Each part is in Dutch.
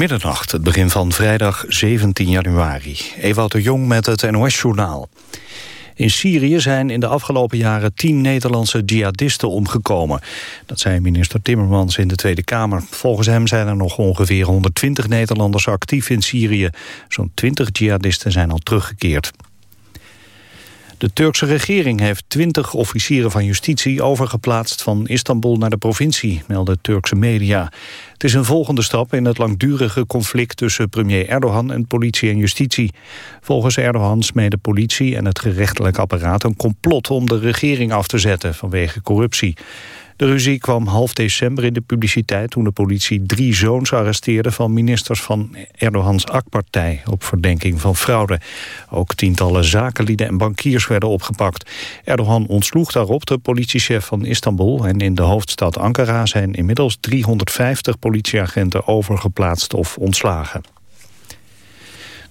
Middernacht, het begin van vrijdag 17 januari. Ewout de Jong met het NOS-journaal. In Syrië zijn in de afgelopen jaren tien Nederlandse jihadisten omgekomen. Dat zei minister Timmermans in de Tweede Kamer. Volgens hem zijn er nog ongeveer 120 Nederlanders actief in Syrië. Zo'n 20 jihadisten zijn al teruggekeerd. De Turkse regering heeft twintig officieren van justitie overgeplaatst van Istanbul naar de provincie, melden Turkse media. Het is een volgende stap in het langdurige conflict tussen premier Erdogan en politie en justitie. Volgens Erdogan smeden politie en het gerechtelijk apparaat een complot om de regering af te zetten vanwege corruptie. De ruzie kwam half december in de publiciteit toen de politie drie zoons arresteerde van ministers van Erdogans AK-partij op verdenking van fraude. Ook tientallen zakenlieden en bankiers werden opgepakt. Erdogan ontsloeg daarop de politiechef van Istanbul en in de hoofdstad Ankara zijn inmiddels 350 politieagenten overgeplaatst of ontslagen.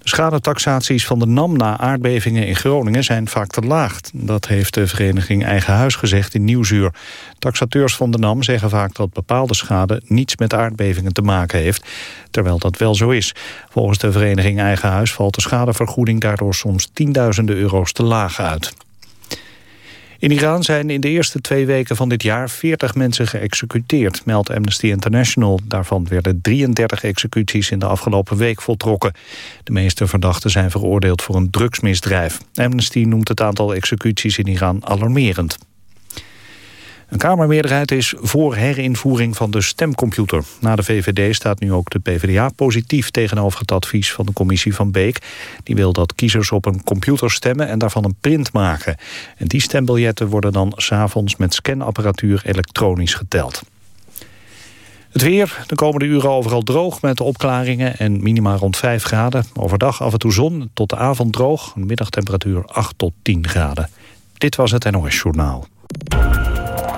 Schadetaxaties van de NAM na aardbevingen in Groningen zijn vaak te laag. Dat heeft de vereniging Eigen Huis gezegd in Nieuwsuur. Taxateurs van de NAM zeggen vaak dat bepaalde schade niets met aardbevingen te maken heeft, terwijl dat wel zo is. Volgens de vereniging Eigen Huis valt de schadevergoeding daardoor soms tienduizenden euro's te laag uit. In Iran zijn in de eerste twee weken van dit jaar 40 mensen geëxecuteerd, meldt Amnesty International. Daarvan werden 33 executies in de afgelopen week voltrokken. De meeste verdachten zijn veroordeeld voor een drugsmisdrijf. Amnesty noemt het aantal executies in Iran alarmerend. Een Kamermeerderheid is voor herinvoering van de stemcomputer. Na de VVD staat nu ook de PvdA positief tegenover het advies van de commissie van Beek. Die wil dat kiezers op een computer stemmen en daarvan een print maken. En die stembiljetten worden dan s'avonds met scanapparatuur elektronisch geteld. Het weer, de komende uren overal droog met opklaringen en minima rond 5 graden. Overdag af en toe zon, tot de avond droog, middagtemperatuur 8 tot 10 graden. Dit was het NOS Journaal.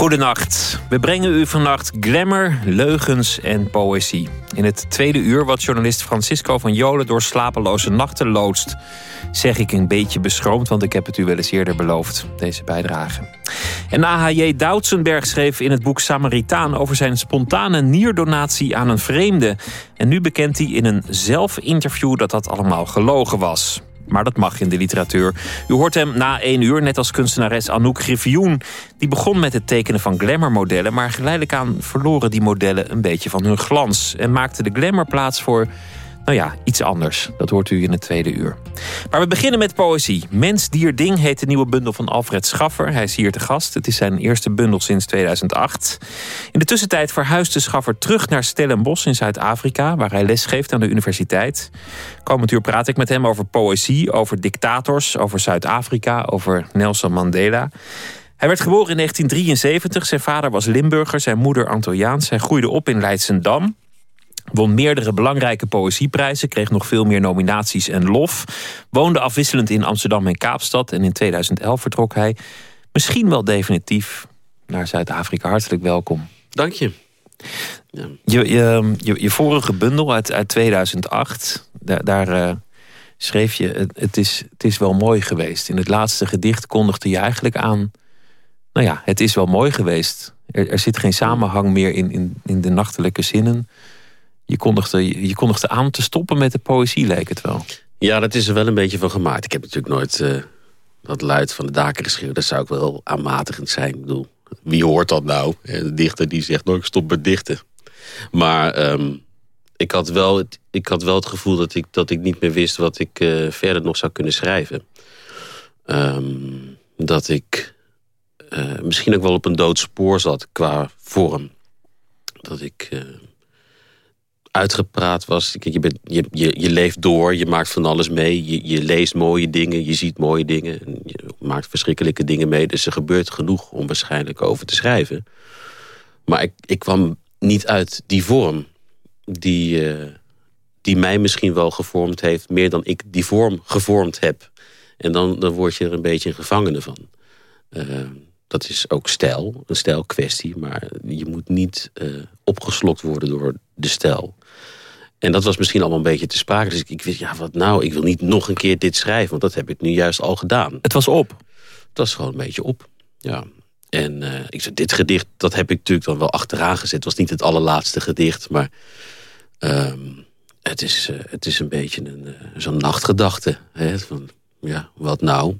Goedenacht. We brengen u vannacht glamour, leugens en poëzie. In het tweede uur wat journalist Francisco van Jolen door slapeloze nachten loodst zeg ik een beetje beschroomd, want ik heb het u wel eens eerder beloofd, deze bijdrage. En AHJ Doutsenberg schreef in het boek Samaritaan over zijn spontane nierdonatie aan een vreemde. En nu bekent hij in een zelfinterview dat dat allemaal gelogen was. Maar dat mag in de literatuur. U hoort hem na één uur, net als kunstenares Anouk Griffioen. Die begon met het tekenen van glamourmodellen... maar geleidelijk aan verloren die modellen een beetje van hun glans... en maakte de glamour plaats voor nou ja, iets anders. Dat hoort u in het tweede uur. Maar we beginnen met poëzie. Mens, Dier, Ding heet de nieuwe bundel van Alfred Schaffer. Hij is hier te gast. Het is zijn eerste bundel sinds 2008. In de tussentijd verhuisde Schaffer terug naar Stellenbosch in Zuid-Afrika... waar hij lesgeeft aan de universiteit. Komend uur praat ik met hem over poëzie, over dictators... over Zuid-Afrika, over Nelson Mandela... Hij werd geboren in 1973. Zijn vader was Limburger, zijn moeder Antilliaans. Hij groeide op in Leidsendam. Won meerdere belangrijke poëzieprijzen, kreeg nog veel meer nominaties en lof. Woonde afwisselend in Amsterdam en Kaapstad en in 2011 vertrok hij misschien wel definitief naar Zuid-Afrika. Hartelijk welkom. Dank je. Ja. Je, je, je, vorige bundel uit, uit 2008, daar, daar uh, schreef je: het, het, is, het is wel mooi geweest. In het laatste gedicht kondigde je eigenlijk aan: nou ja, het is wel mooi geweest. Er, er zit geen samenhang meer in, in, in de nachtelijke zinnen je kondigde, je kondigde aan te stoppen met de poëzie, leek het wel. Ja, dat is er wel een beetje van gemaakt. Ik heb natuurlijk nooit uh, dat luid van de daken geschreven. Dat zou ook wel aanmatigend zijn. Ik bedoel, wie hoort dat nou? De dichter die zegt, nooit stop met dichten. Maar ehm, ik, had wel het, ik had wel het gevoel dat ik, dat ik niet meer wist... wat ik uh, verder nog zou kunnen schrijven. Um, dat ik misschien ook wel op een dood spoor zat qua vorm. Dat ik uitgepraat was. Je, bent, je, je, je leeft door, je maakt van alles mee. Je, je leest mooie dingen, je ziet mooie dingen. Je maakt verschrikkelijke dingen mee. Dus er gebeurt genoeg om waarschijnlijk over te schrijven. Maar ik, ik kwam niet uit die vorm die, uh, die mij misschien wel gevormd heeft... meer dan ik die vorm gevormd heb. En dan, dan word je er een beetje een gevangene van. Uh, dat is ook stijl, een stijlkwestie. Maar je moet niet uh, opgeslokt worden door de stijl. En dat was misschien allemaal een beetje te sprake. Dus ik, ik wist, ja, wat nou? Ik wil niet nog een keer dit schrijven, want dat heb ik nu juist al gedaan. Het was op? Het was gewoon een beetje op, ja. En uh, ik zei, dit gedicht, dat heb ik natuurlijk dan wel achteraan gezet. Het was niet het allerlaatste gedicht, maar... Um, het, is, uh, het is een beetje een, uh, zo'n nachtgedachte. Hè? Van, ja, wat nou?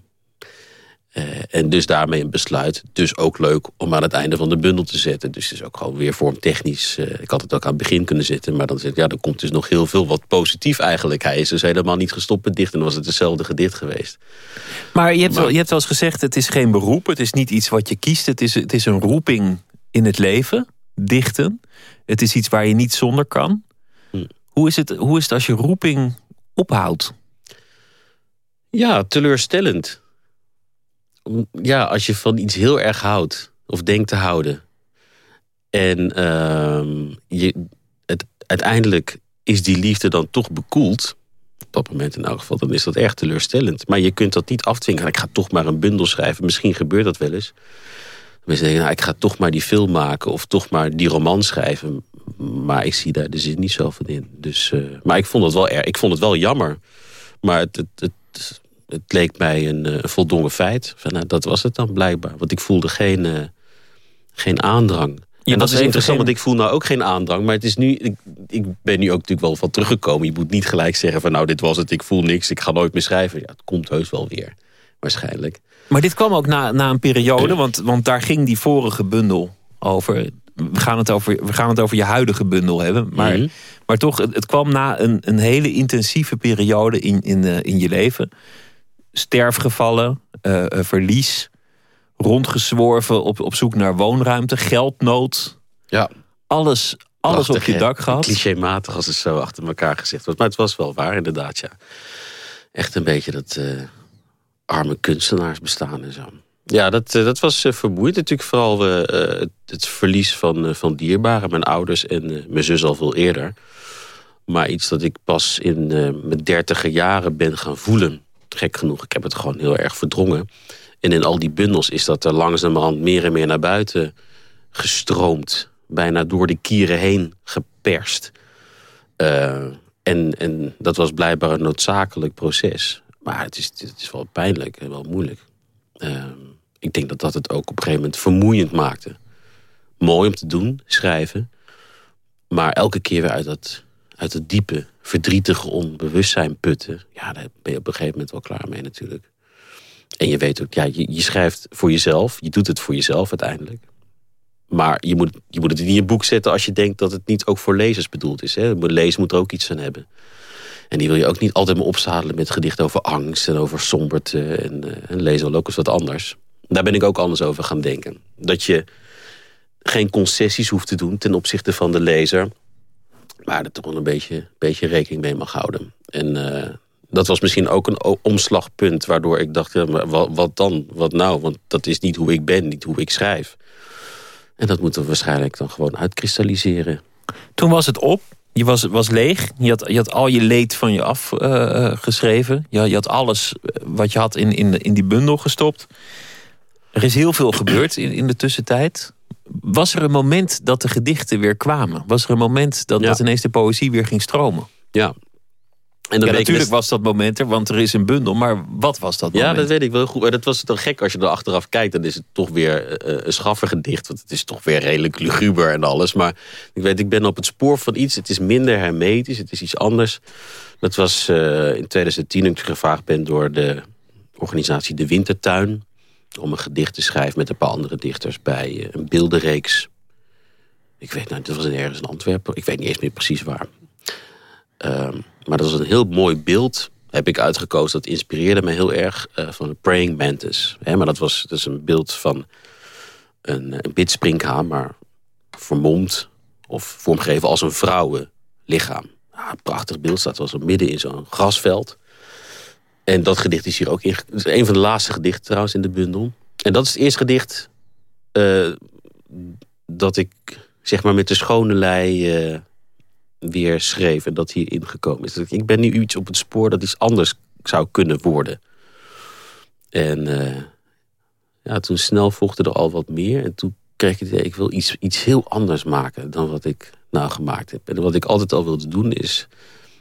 Uh, en dus daarmee een besluit. Dus ook leuk om aan het einde van de bundel te zetten. Dus het is ook gewoon weer vormtechnisch. Uh, ik had het ook aan het begin kunnen zetten. Maar dan zeg ik, ja, er komt dus nog heel veel wat positief eigenlijk. Hij is dus helemaal niet gestopt met dichten. Dan was het hetzelfde gedicht geweest. Maar je hebt, maar, wel, je hebt wel eens gezegd, het is geen beroep. Het is niet iets wat je kiest. Het is, het is een roeping in het leven. Dichten. Het is iets waar je niet zonder kan. Hm. Hoe, is het, hoe is het als je roeping ophoudt? Ja, teleurstellend ja, als je van iets heel erg houdt, of denkt te houden. En uh, je, het, uiteindelijk is die liefde dan toch bekoeld. Op dat moment in elk geval, dan is dat erg teleurstellend. Maar je kunt dat niet afdwingen. Ik ga toch maar een bundel schrijven. Misschien gebeurt dat wel eens. Mensen denken, nou, ik ga toch maar die film maken. Of toch maar die roman schrijven. Maar ik zie daar er zit niet zoveel in. Dus, uh, maar ik vond het wel erg. Ik vond het wel jammer. Maar het, het, het het leek mij een, uh, voldongen feit. Van, nou, dat was het dan blijkbaar. Want ik voelde geen, uh, geen aandrang. Je en dat is interessant, geen... want ik voel nou ook geen aandrang. Maar het is nu, ik, ik ben nu ook natuurlijk wel van teruggekomen. Je moet niet gelijk zeggen van nou, dit was het, ik voel niks. Ik ga nooit meer schrijven. Ja, het komt heus wel weer, waarschijnlijk. Maar dit kwam ook na, na een periode, want, want daar ging die vorige bundel over. We gaan het over, we gaan het over je huidige bundel hebben. Maar, mm -hmm. maar toch, het, het, kwam na een, een hele intensieve periode in, in, uh, in je leven sterfgevallen, uh, verlies, rondgezworven op, op zoek naar woonruimte, geldnood. Ja. Alles, alles Prachtig, op je dak gehad. Clichématig als het zo achter elkaar gezegd wordt. Maar het was wel waar, inderdaad, ja. Echt een beetje dat uh, arme kunstenaars bestaan en zo. Ja, dat, dat was vermoeiend. Natuurlijk vooral het, het, verlies van, van dierbaren. Mijn ouders en mijn zus al veel eerder. Maar iets dat ik pas in mijn dertiger jaren ben gaan voelen gek genoeg, ik heb het gewoon heel erg verdrongen. En in al die bundels is dat er langzamerhand meer en meer naar buiten gestroomd. Bijna door de kieren heen geperst. Uh, en, en dat was blijkbaar een noodzakelijk proces. Maar het is, het is wel pijnlijk en wel moeilijk. Uh, ik denk dat dat het ook op een gegeven moment vermoeiend maakte. Mooi om te doen, schrijven. Maar elke keer weer uit dat, uit het diepe verdrietige onbewustzijn putten... ja, daar ben je op een gegeven moment wel klaar mee natuurlijk. En je weet ook, ja, je, je schrijft voor jezelf. Je doet het voor jezelf uiteindelijk. Maar je moet, je moet het in je boek zetten als je denkt dat het niet ook voor lezers bedoeld is. Hè? Lezen moet er ook iets aan hebben. En die wil je ook niet altijd maar opzadelen met gedichten over angst en over somberte. En, uh, en lezen wel ook eens wat anders. Daar ben ik ook anders over gaan denken. Dat je geen concessies hoeft te doen ten opzichte van de lezer. Maar er toch een beetje, beetje rekening mee mag houden. En uh, dat was misschien ook een omslagpunt waardoor ik dacht, ja, wat, dan? Wat nou? Want dat is niet hoe ik ben, niet hoe ik schrijf. En dat moeten we waarschijnlijk dan gewoon uitkristalliseren. Toen was het op. Je was, was leeg. Je had, je had al je leed van je afgeschreven. Uh, je, je had alles wat je had in, in, in die bundel gestopt. Er is heel veel gebeurd in, in de tussentijd. Was er een moment dat de gedichten weer kwamen? Was er een moment dat, ja. dat ineens de poëzie weer ging stromen? Ja. En ja, natuurlijk was dat moment er, want er is een bundel. Maar wat was dat moment? Ja, dat weet ik wel goed. Maar dat was toch gek als je er achteraf kijkt. Dan is het toch weer uh, een schaffergedicht. Want het is toch weer redelijk luguber en alles. Maar ik weet, ik ben op het spoor van iets. Het is minder hermetisch, het is iets anders. Dat was uh, in 2010 toen ik gevraagd ben door de organisatie De Wintertuin om een gedicht te schrijven met een paar andere dichters bij een beeldenreeks. Ik weet nou, dat was ergens in Antwerpen. Ik weet niet eens meer precies waar. Um, maar dat was een heel mooi beeld. Heb ik uitgekozen. Dat inspireerde me heel erg uh, van de Praying Mantis. Maar dat was dus een beeld van een, een bidspringhaan, maar vermomd of vormgegeven als een vrouwenlichaam. Ja, een prachtig beeld staat was midden in zo'n grasveld. En dat gedicht is hier ook in. Het is een van de laatste gedichten trouwens in de bundel. En dat is het eerste gedicht uh, dat ik zeg maar met de schone lei uh, weer schreef. En dat hier ingekomen is. Ik ben nu iets op het spoor dat iets anders zou kunnen worden. En uh, ja, toen snel volgde er al wat meer. En toen kreeg ik idee, ik wil iets, iets heel anders maken dan wat ik nou gemaakt heb. En wat ik altijd al wilde doen is,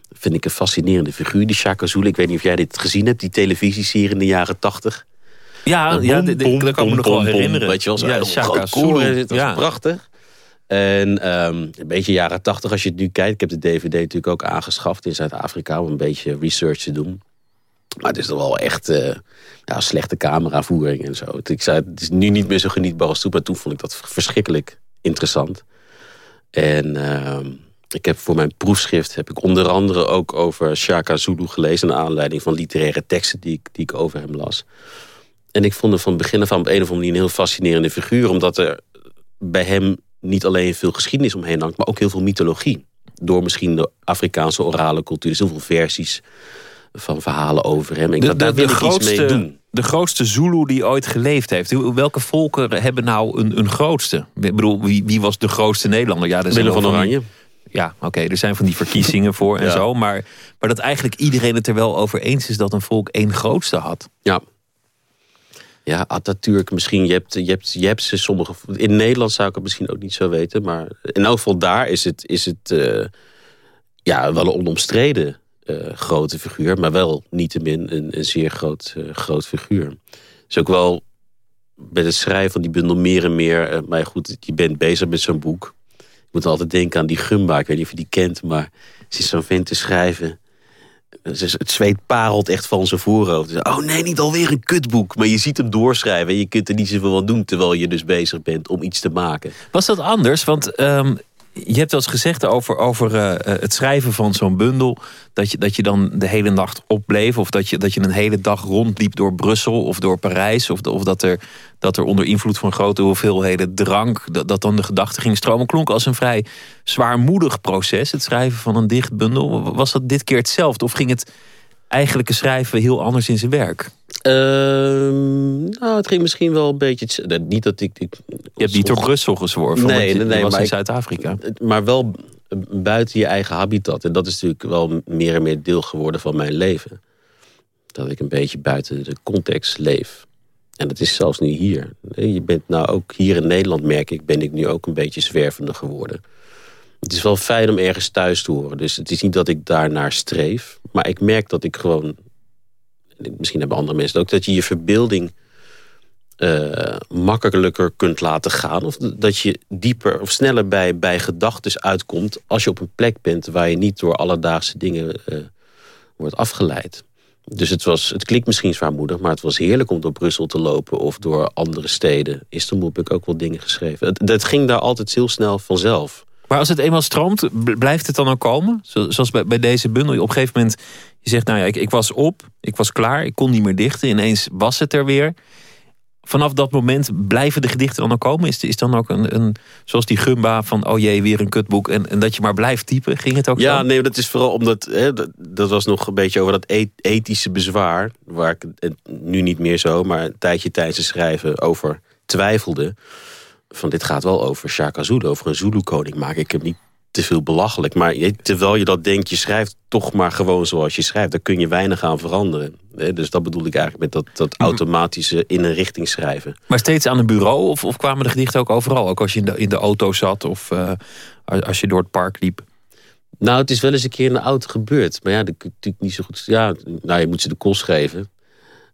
vind ik een fascinerende figuur, die Shaka Zulu. Ik weet niet of jij dit gezien hebt, die televisieserie in de jaren tachtig. Ja, Bom, ja dat kan ik me nog wel herinneren. Weet je wel, zo ja, heel Shaka Zulu. Het was Ja. prachtig. En ehm, een beetje jaren tachtig als je het nu kijkt. Ik heb de DVD natuurlijk ook aangeschaft in Zuid-Afrika... om een beetje research te doen. Maar het is toch wel echt eh, ja, slechte cameravoering en zo. Ik zei, het is nu niet meer zo genietbaar als toen... maar toen vond ik dat verschrikkelijk interessant. En ehm, ik heb voor mijn proefschrift... heb ik onder andere ook over Shaka Zulu gelezen... naar aanleiding van literaire teksten die ik, die ik over hem las. En ik vond hem van begin af aan op een of andere manier... een heel fascinerende figuur... omdat er bij hem niet alleen veel geschiedenis omheen hangt... maar ook heel veel mythologie. Door misschien de Afrikaanse orale cultuur. Dus heel veel versies van verhalen over hem. Ik, De, dacht, daar de, wil de ik iets mee grootste, doen. de grootste Zulu die ooit geleefd heeft. Welke volken hebben nou een, een grootste? Ik bedoel, wie, wie was de grootste Nederlander? Ja, Willem van Oranje. Ja, oké, er zijn van die verkiezingen voor en Ja. zo. Maar, maar dat eigenlijk iedereen het er wel over eens is dat een volk één grootste had. Ja. Ja, Atatürk misschien. Je hebt, je, hebt, je hebt ze sommige... In Nederland zou ik het misschien ook niet zo weten. Maar in elk geval daar is het, is het eh, ja, wel een onomstreden eh, grote figuur. Maar wel niettemin een, een zeer groot, eh, groot figuur. is ook wel met het schrijven van die bundel meer en meer... maar goed, je bent bezig met zo'n boek. Ik moet altijd denken aan die Gumba. Ik weet niet of je die kent, maar ze is zo'n vent te schrijven... Het zweet parelt echt van zijn voorhoofd. Oh nee, niet alweer een kutboek. Maar je ziet hem doorschrijven en je kunt er niet zoveel aan doen... terwijl je dus bezig bent om iets te maken. Was dat anders? Want ehm, je hebt wel eens gezegd over, over eh, eh, het schrijven van zo'n bundel... Dat je, dat je dan de hele nacht opbleef... of dat je, dat je een hele dag rondliep door Brussel of door Parijs... of, of dat, er, dat er onder invloed van grote hoeveelheden drank... Dat, dan de gedachten ging stromen. Klonk als een vrij zwaarmoedig proces, het schrijven van een dichtbundel. Was dat dit keer hetzelfde? Of ging het eigenlijke schrijven heel anders in zijn werk? Ehm, nou, het ging misschien wel een beetje... Niet dat ik... ik Je hebt niet door Brussel gezworven, Nee, nee, nee, was maar in ik- Zuid-Afrika. Maar wel buiten je eigen habitat. En dat is natuurlijk wel meer en meer deel geworden van mijn leven. Dat ik een beetje buiten de context leef. En dat is zelfs nu hier. Je bent nou ook hier in Nederland, merk ik, ben ik nu ook een beetje zwervender geworden. Het is wel fijn om ergens thuis te horen. Dus het is niet dat ik daarnaar streef. Maar ik merk dat ik gewoon... Misschien hebben andere mensen ook... dat je je verbeelding eh, makkelijker kunt laten gaan. Of dat je dieper of sneller bij, bij gedachten uitkomt... als je op een plek bent waar je niet door alledaagse dingen eh, wordt afgeleid. Dus het, was, het klinkt misschien zwaarmoedig... maar het was heerlijk om door Brussel te lopen... of door andere steden. Istanbul heb ik ook wel dingen geschreven. Het ging daar altijd heel snel vanzelf. Maar als het eenmaal stroomt, blijft het dan ook komen? Zo- Zoals bij, bij deze bundel. Op een gegeven moment, je zegt, nou ja, ik, ik was op, ik was klaar, ik kon niet meer dichten. Ineens was het er weer. Vanaf dat moment blijven de gedichten dan ook komen? Is, is dan ook een, een, zoals die gumba van, oh jee, weer een kutboek. En, en dat je maar blijft typen, ging het ook Ja, zo? nee, dat is vooral omdat... Hè, dat, dat was nog een beetje over dat ethische bezwaar... waar ik het nu niet meer zo... maar een tijdje tijdens het schrijven over twijfelde... van dit gaat wel over Shaka Zulu, over een Zulu-koning. Maak ik hem niet te veel belachelijk. Maar je- terwijl je dat denkt, je schrijft toch maar gewoon zoals je schrijft. Daar kun je weinig aan veranderen. Dus dat bedoel ik eigenlijk met dat, dat automatische in een richting schrijven. Maar steeds aan een bureau? Of, of kwamen de gedichten ook overal? Ook als je in de, in de auto zat of eh, als je door het park liep? Nou, het is wel eens een keer in de auto gebeurd. Maar ja, dat natuurlijk niet zo goed... Ja, nou, je moet ze de kost geven.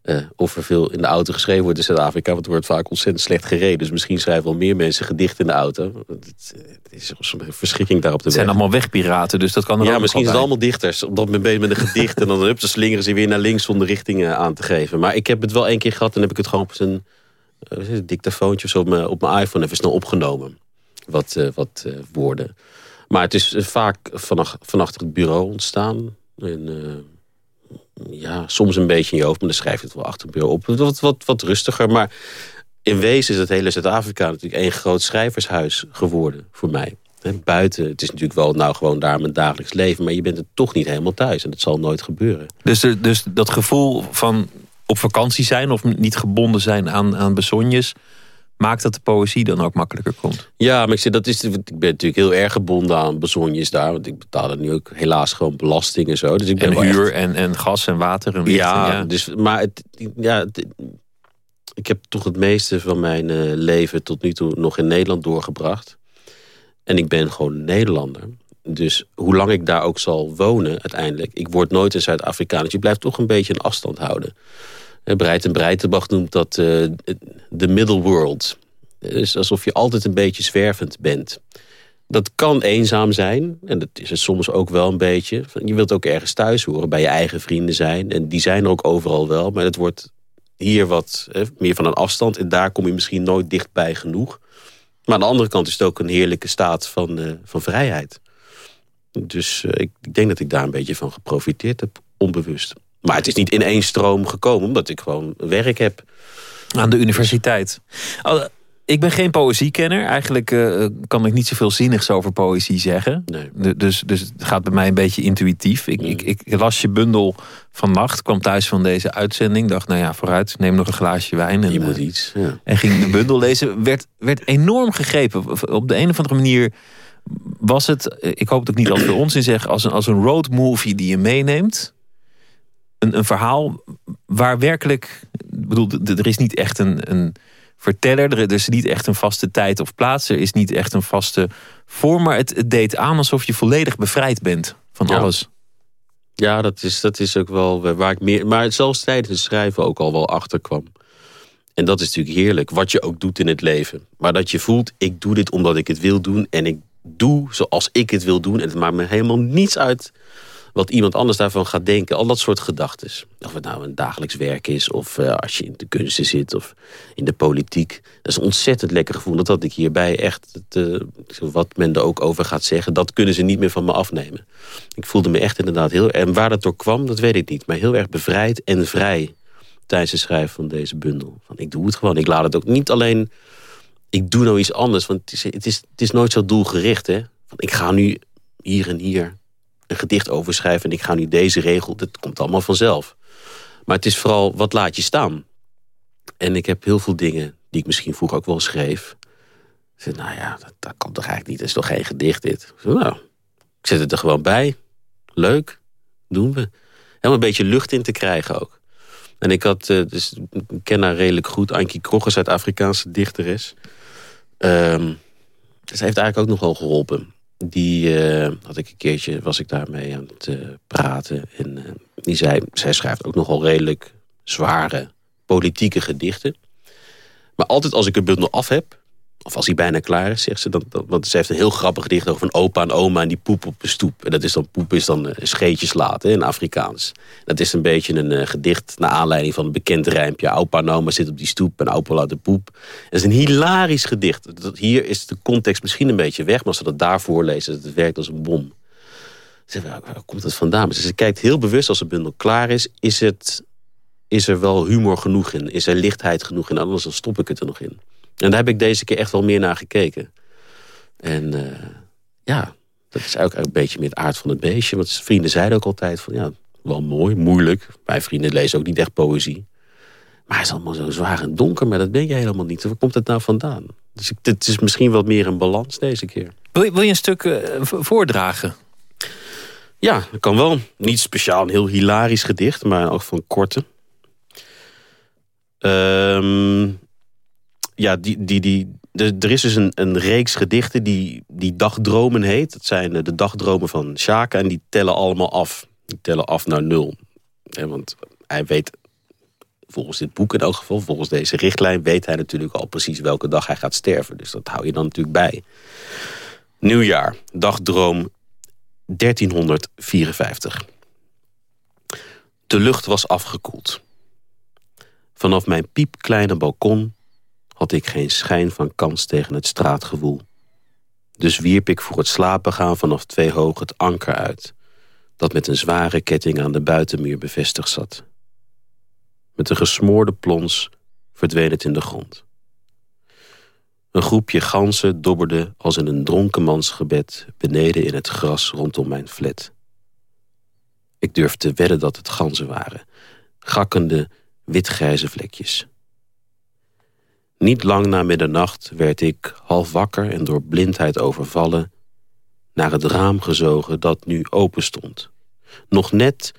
Eh, of er veel in de auto geschreven wordt in Zuid-Afrika... want er wordt vaak ontzettend slecht gereden. Dus misschien schrijven wel meer mensen gedichten in de auto. Het, het is een verschrikking daar op de Het zijn allemaal wegpiraten, dus dat kan er Ja, misschien zijn het allemaal dichters. Omdat men bezig met een gedicht... en dan hup, dan slingeren ze weer naar links zonder richting eh, aan te geven. Maar ik heb het wel één keer gehad... en heb ik het gewoon op zijn uh, het, dictafoontje... of zo op mijn, op mijn iPhone even snel opgenomen. Wat, wat woorden. Maar het is vaak van, van achter het bureau ontstaan. En, ja, soms een beetje in je hoofd, maar dan schrijf je het wel achter bureau op. Wat, wat, wat rustiger, maar in wezen is het hele Zuid-Afrika natuurlijk één groot schrijvershuis geworden voor mij. Buiten, het is natuurlijk wel nou gewoon daar mijn dagelijks leven, maar je bent er toch niet helemaal thuis en dat zal nooit gebeuren. Dus, dus dat gevoel van op vakantie zijn of niet gebonden zijn aan, aan besonjes... maakt dat de poëzie dan ook makkelijker komt. Ja, maar ik, zeg, dat is, ik ben natuurlijk heel erg gebonden aan bezonjes daar, want ik betaal er nu ook helaas gewoon belasting en zo. Dus ik ben En echt- huur en, en gas en water en licht. Ja, Dus, maar het, ja, het, ik heb toch het meeste van mijn eh, leven tot nu toe nog in Nederland doorgebracht. En ik ben gewoon Nederlander. Dus hoe lang ik daar ook zal wonen uiteindelijk... ik word nooit een Zuid-Afrikaan. Dus je blijft toch een beetje een afstand houden. Breit en Breitenbach noemt dat de middle world. Dus alsof je altijd een beetje zwervend bent. Dat kan eenzaam zijn. En dat is het soms ook wel een beetje. Je wilt ook ergens thuis horen. Bij je eigen vrienden zijn. En die zijn er ook overal wel. Maar het wordt hier wat hè, meer van een afstand. En daar kom je misschien nooit dichtbij genoeg. Maar aan de andere kant is het ook een heerlijke staat van, uh, van vrijheid. Dus ik, denk dat ik daar een beetje van geprofiteerd heb, onbewust. Maar het is niet in één stroom gekomen, omdat ik gewoon werk heb. Aan de universiteit. Ik ben geen poëziekenner. Eigenlijk uh, kan ik niet zoveel zinnigs over poëzie zeggen. Nee. Dus, dus het gaat bij mij een beetje intuïtief. Ik, ik, ik, las je bundel vannacht, kwam thuis van deze uitzending. Dacht, nou ja, vooruit, neem nog een glaasje wijn. En, je moet uh, iets. Ja. En ging de bundel lezen. Werd, werd enorm gegrepen. Op de een of andere manier was het, ik hoop het ook niet als voor ons in zeggen... als een, als een road movie die je meeneemt. Een, een verhaal waar werkelijk... Bedoel, er is niet echt een... een verteller. Er is niet echt een vaste tijd of plaats. Er is niet echt een vaste vorm. Maar het, het deed aan alsof je volledig bevrijd bent van alles. Ja, dat is, dat is ook wel waar ik meer... Maar zelfs tijdens het schrijven ook al wel achterkwam. En dat is natuurlijk heerlijk, wat je ook doet in het leven. Maar dat je voelt, ik doe dit omdat ik het wil doen... en ik doe zoals ik het wil doen... en het maakt me helemaal niets uit wat iemand anders daarvan gaat denken. Al dat soort gedachten. Of het nou een dagelijks werk is, of uh, als je in de kunsten zit, of in de politiek. Dat is een ontzettend lekker gevoel. Dat had ik hierbij echt, het, uh, wat men er ook over gaat zeggen, dat kunnen ze niet meer van me afnemen. Ik voelde me echt inderdaad heel En waar dat door kwam, dat weet ik niet. Maar heel erg bevrijd en vrij tijdens het schrijven van deze bundel. Van, ik doe het gewoon. Ik laat het ook niet alleen... Ik doe nou iets anders, want het is, het is, het is nooit zo doelgericht. Hè? Ik ga nu hier en hier een gedicht over schrijven... en ik ga nu deze regel, dat komt allemaal vanzelf. Maar het is vooral, wat laat je staan? En ik heb heel veel dingen die ik misschien vroeger ook wel schreef. Ik zei, nou ja, dat, dat kan toch eigenlijk niet. Dat is toch geen gedicht dit? Ik zei, nou, ik zet het er gewoon bij. Leuk, doen we. Helemaal een beetje lucht in te krijgen ook. En ik had, uh, dus, ik ken haar redelijk goed. Ankie Krogger, Zuid-Afrikaanse dichteres. Um, dus heeft eigenlijk ook nogal geholpen die uh, had ik een keertje, was ik daarmee aan het uh, praten. En uh, die zei, zij schrijft ook nogal redelijk zware politieke gedichten. Maar altijd als ik een bundel af heb, of als hij bijna klaar is, zegt ze. Dan, want ze heeft een heel grappig gedicht over een opa en oma en die poep op de stoep. En dat is dan, poep is dan scheetjes laten in Afrikaans. Dat is een beetje een gedicht naar aanleiding van een bekend rijmpje. Opa en oma zit op die stoep en opa laat de poep. Het is een hilarisch gedicht. Dat, hier is de context misschien een beetje weg, maar als ze dat daar voorlezen, het werkt als een bom. Ze waar, waar komt het vandaan? Ze kijkt heel bewust als de bundel klaar is. Is, het, is er wel humor genoeg in? Is er lichtheid genoeg in? Anders dan stop ik het er nog in. En daar heb ik deze keer echt wel meer naar gekeken. En uh, ja, dat is ook een beetje meer het aard van het beestje. Want vrienden zeiden ook altijd van ja, wel mooi, moeilijk. Mijn vrienden lezen ook niet echt poëzie. Maar het is allemaal zo zwaar en donker, maar dat ben je helemaal niet. Waar komt het nou vandaan? Dus het is misschien wat meer een balans deze keer. Wil je, wil je een stuk uh, voordragen? Ja, dat kan wel. Niet speciaal een heel hilarisch gedicht, maar ook van korte. Um, ja, die, die, die, er is dus een, een reeks gedichten die, die dagdromen heet. Dat zijn de dagdromen van Shaka en die tellen allemaal af. Die tellen af naar nul. want hij weet, volgens dit boek in elk geval, volgens deze richtlijn... weet hij natuurlijk al precies welke dag hij gaat sterven. Dus dat hou je dan natuurlijk bij. Nieuwjaar, dagdroom 1354. De lucht was afgekoeld. Vanaf mijn piepkleine balkon had ik geen schijn van kans tegen het straatgewoel. Dus wierp ik voor het slapen gaan vanaf twee hoog het anker uit... dat met een zware ketting aan de buitenmuur bevestigd zat. Met een gesmoorde plons verdween het in de grond. Een groepje ganzen dobberde als in een dronkenmansgebed... beneden in het gras rondom mijn flat. Ik durf te wedden dat het ganzen waren. Gakkende, witgrijze vlekjes. Niet lang na middernacht werd ik, half wakker en door blindheid overvallen... naar het raam gezogen dat nu open stond. Nog net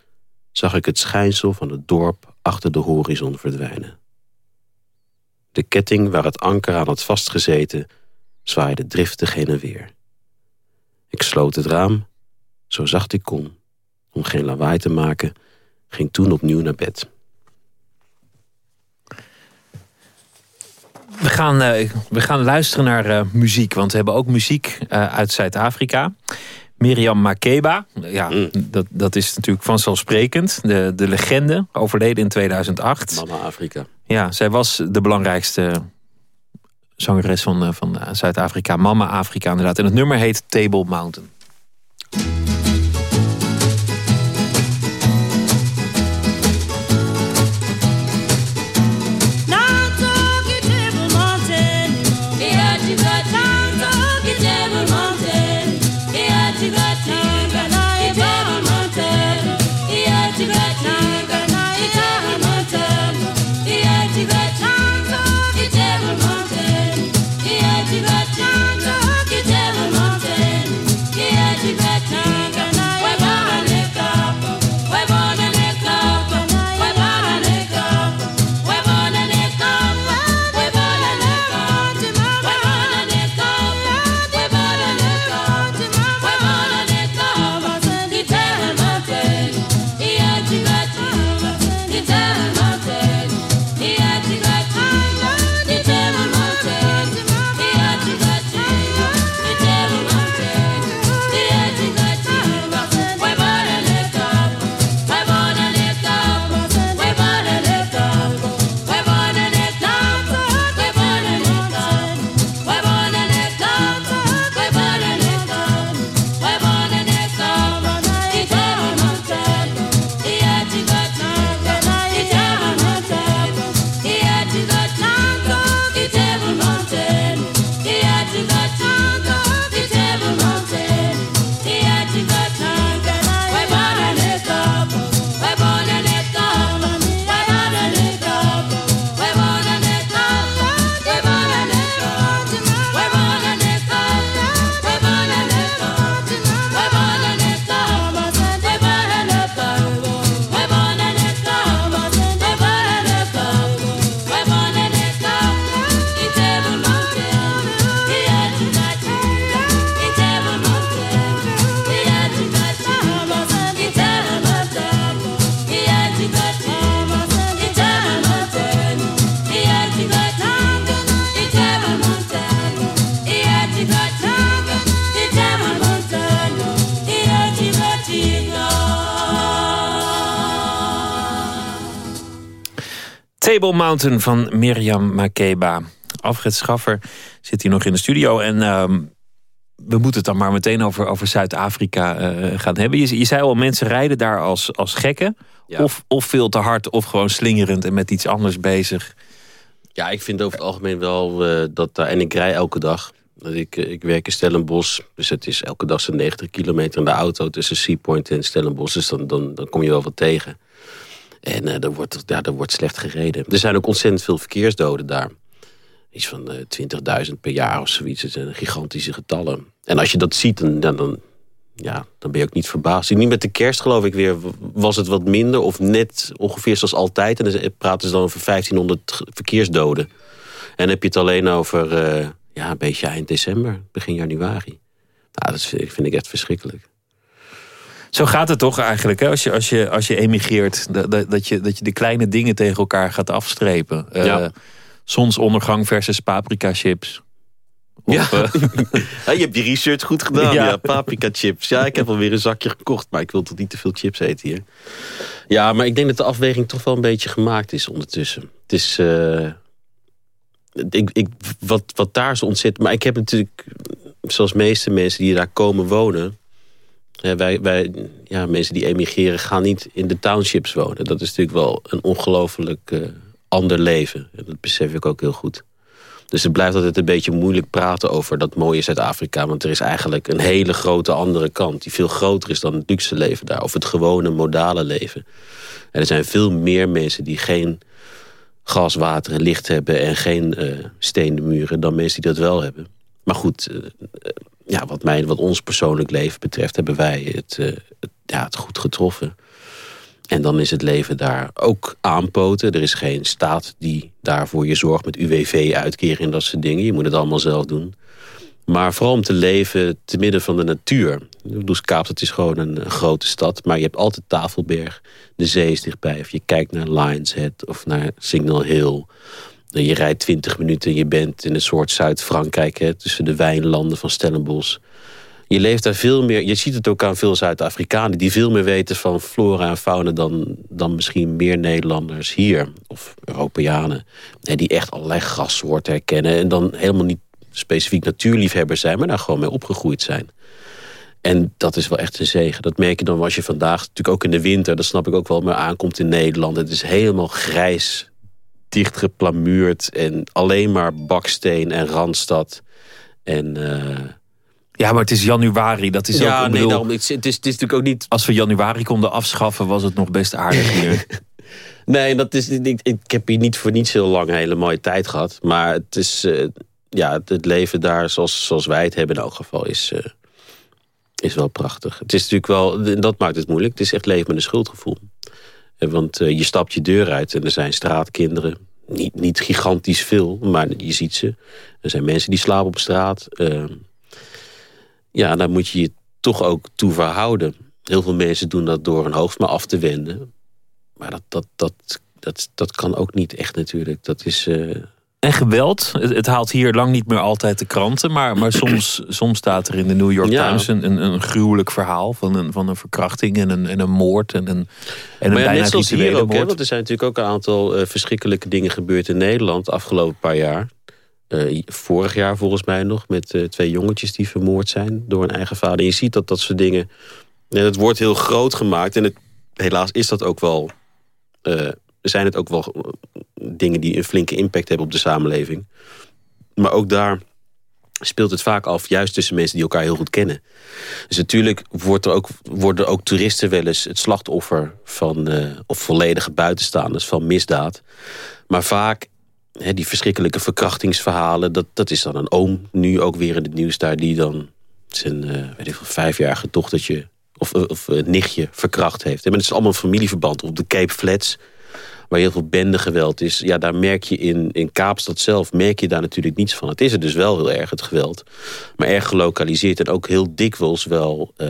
zag ik het schijnsel van het dorp achter de horizon verdwijnen. De ketting waar het anker aan had vastgezeten... zwaaide driftig heen en weer. Ik sloot het raam, zo zacht ik kon. Om geen lawaai te maken, ging toen opnieuw naar bed. We gaan, uh, we gaan luisteren naar uh, muziek, want we hebben ook muziek uh, uit Zuid-Afrika. Miriam Makeba, ja, mm. dat, dat is natuurlijk vanzelfsprekend. De, de legende, overleden in 2008. Mama Afrika. Ja, zij was de belangrijkste zangeres van, van Zuid-Afrika. Mama Afrika inderdaad. En het nummer heet Table Mountain. Table Mountain van Mirjam Makeba. Alfred Schaffer zit hier nog in de studio. En uh, we moeten het dan maar meteen over, over Zuid-Afrika uh, gaan hebben. Je, je, zei al, mensen rijden daar als, als gekken. Ja. Of, of veel te hard, of gewoon slingerend en met iets anders bezig. Ja, ik vind over het algemeen wel uh, dat... en ik rij elke dag. Ik, ik werk in Stellenbosch, dus het is elke dag zo'n 90 kilometer in de auto... tussen Seapoint en Stellenbosch, dus dan, dan, dan kom je wel wat tegen. En uh, er, wordt, ja, wordt slecht gereden. Er zijn ook ontzettend veel verkeersdoden daar. Iets van uh, 20.000 per jaar of zoiets. Het zijn gigantische getallen. En als je dat ziet, dan, dan, ja, dan ben je ook niet verbaasd. Niet met de kerst geloof ik weer was het wat minder. Of net ongeveer zoals altijd. En dan praten ze dan over 1500 verkeersdoden. En heb je het alleen over uh, ja, een beetje eind december, begin januari. Nou, dat vind ik echt verschrikkelijk. Zo gaat het toch eigenlijk, hè? Als, je, als, je, als je emigreert, dat, dat, je, dat je de kleine dingen tegen elkaar gaat afstrepen. Uh, Zonsondergang versus paprika chips. ja. Uh, ja. je hebt die research goed gedaan. Ja. paprika chips. Ja, ik heb alweer een zakje gekocht, maar ik wil toch niet te veel chips eten hier. Ja, maar ik denk dat de afweging toch wel een beetje gemaakt is ondertussen. Het is... Uh, ik, ik, wat, wat daar zo ontzettend... Maar ik heb natuurlijk, zoals meeste mensen die daar komen wonen wij, wij, ja, mensen die emigreren gaan niet in de townships wonen. Dat is natuurlijk wel een ongelooflijk uh, ander leven. En dat besef ik ook heel goed. Dus het blijft altijd een beetje moeilijk praten over dat mooie Zuid-Afrika. Want er is eigenlijk een hele grote andere kant. Die veel groter is dan het luxe leven daar. Of het gewone modale leven. En er zijn veel meer mensen die geen gas, water en licht hebben. En geen uh, stenen muren dan mensen die dat wel hebben. Maar goed, ja, wat, mij, wat ons persoonlijk leven betreft... hebben wij het, uh, het, ja, het goed getroffen. En dan is het leven daar ook aanpoten. Er is geen staat die daarvoor je zorgt met UWV-uitkering en dat soort dingen. Je moet het allemaal zelf doen. Maar vooral om te leven te midden van de natuur. Dus Kaapstad is gewoon een, grote stad. Maar je hebt altijd Tafelberg. De zee is dichtbij. Of je kijkt naar Lions Head of naar Signal Hill. Je rijdt 20 minuten en je bent in een soort Zuid-Frankrijk. Tussen de wijnlanden van Stellenbosch. Je leeft daar veel meer. Je ziet het ook aan veel Zuid-Afrikanen. Die veel meer weten van flora en fauna dan, dan misschien meer Nederlanders hier. Of Europeanen. Die echt allerlei grassoorten herkennen. En dan helemaal niet specifiek natuurliefhebber zijn, maar daar gewoon mee opgegroeid zijn. En dat is wel echt een zegen. Dat merk je dan als je vandaag, natuurlijk ook in de winter, dat snap ik ook wel, maar aankomt in Nederland. Het is helemaal grijs, dicht geplamuurd en alleen maar baksteen en randstad. En... Uh, ja, maar het is januari. Dat is ja, ook, nee, daarom, het, is, het, is, het is natuurlijk ook niet... Als we januari konden afschaffen, was het nog best aardig hier. nee, dat is, ik, ik heb hier niet voor niets heel lang een hele mooie tijd gehad. Maar het is, uh, ja, het leven daar zoals, zoals wij het hebben in elk geval is, uh, is wel prachtig. Het is natuurlijk wel, dat maakt het moeilijk. Het is echt leven met een schuldgevoel. Eh, want uh, je stapt je deur uit en er zijn straatkinderen. Niet, niet gigantisch veel, maar je ziet ze. Er zijn mensen die slapen op straat. Uh, ja, daar moet je je toch ook toe verhouden. Heel veel mensen doen dat door hun hoofd maar af te wenden. Maar dat, dat, dat, dat, dat kan ook niet echt natuurlijk. Dat is... Uh, en geweld, het, haalt hier lang niet meer altijd de kranten. Maar, maar soms, soms staat er in de New York Times een, een, een, gruwelijk verhaal van een, van een verkrachting en een, en een moord. En een, en een ja, bijna net zoals hier ook, hè, want er zijn natuurlijk ook een aantal uh, verschrikkelijke dingen gebeurd in Nederland de afgelopen paar jaar. Uh, vorig jaar volgens mij nog, met uh, twee jongetjes die vermoord zijn door een eigen vader. En je ziet dat dat soort dingen, en het wordt heel groot gemaakt. En het, helaas is dat ook wel zijn het ook wel dingen die een flinke impact hebben op de samenleving. Maar ook daar speelt het vaak af, juist tussen mensen die elkaar heel goed kennen. Dus natuurlijk wordt er ook, worden ook toeristen wel eens het slachtoffer van... Uh, of volledige buitenstaanders van misdaad. Maar vaak, die verschrikkelijke verkrachtingsverhalen... Dat, dat is dan een oom, nu ook weer in het nieuws daar... die dan zijn uh, weet ik, vijfjarige dochtertje of, of nichtje verkracht heeft. En het is allemaal een familieverband. Op de Cape Flats waar heel veel bendegeweld is. Ja, daar merk je in, in Kaapstad zelf merk je daar natuurlijk niets van. Het is er dus wel heel erg, het geweld. Maar erg gelokaliseerd en ook heel dikwijls wel uh,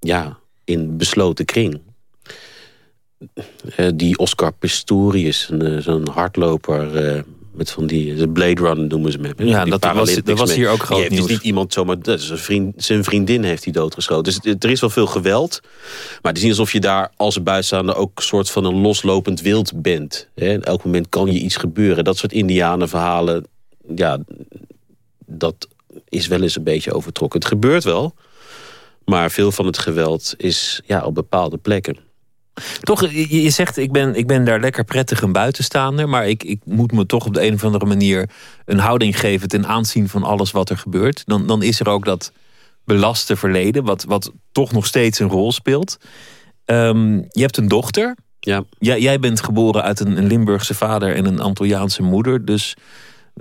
ja, in besloten kring. Uh, die Oscar Pistorius, zo'n hardloper... Met van die Blade Runner noemen ze hem. Ja, dat was, dat was hier ook groot nieuws. Het is niet iemand zomaar... Dat is een vriend, zijn vriendin heeft hij doodgeschoten. Dus er is wel veel geweld. Maar het is niet alsof je daar als buitenstaander... ook een soort van een loslopend wild bent. Hè? Elk moment kan je iets gebeuren. Dat soort indianenverhalen... Ja, dat is wel eens een beetje overtrokken. Het gebeurt wel. Maar veel van het geweld is ja, op bepaalde plekken. Toch, je zegt, ik ben, ik ben daar lekker prettig een buitenstaander... maar ik, ik moet me toch op de een of andere manier een houding geven... ten aanzien van alles wat er gebeurt. Dan, dan is er ook dat belaste verleden... wat, wat toch nog steeds een rol speelt. Um, je hebt een dochter. Ja. Jij, jij bent geboren uit een, een Limburgse vader en een Antilliaanse moeder. Dus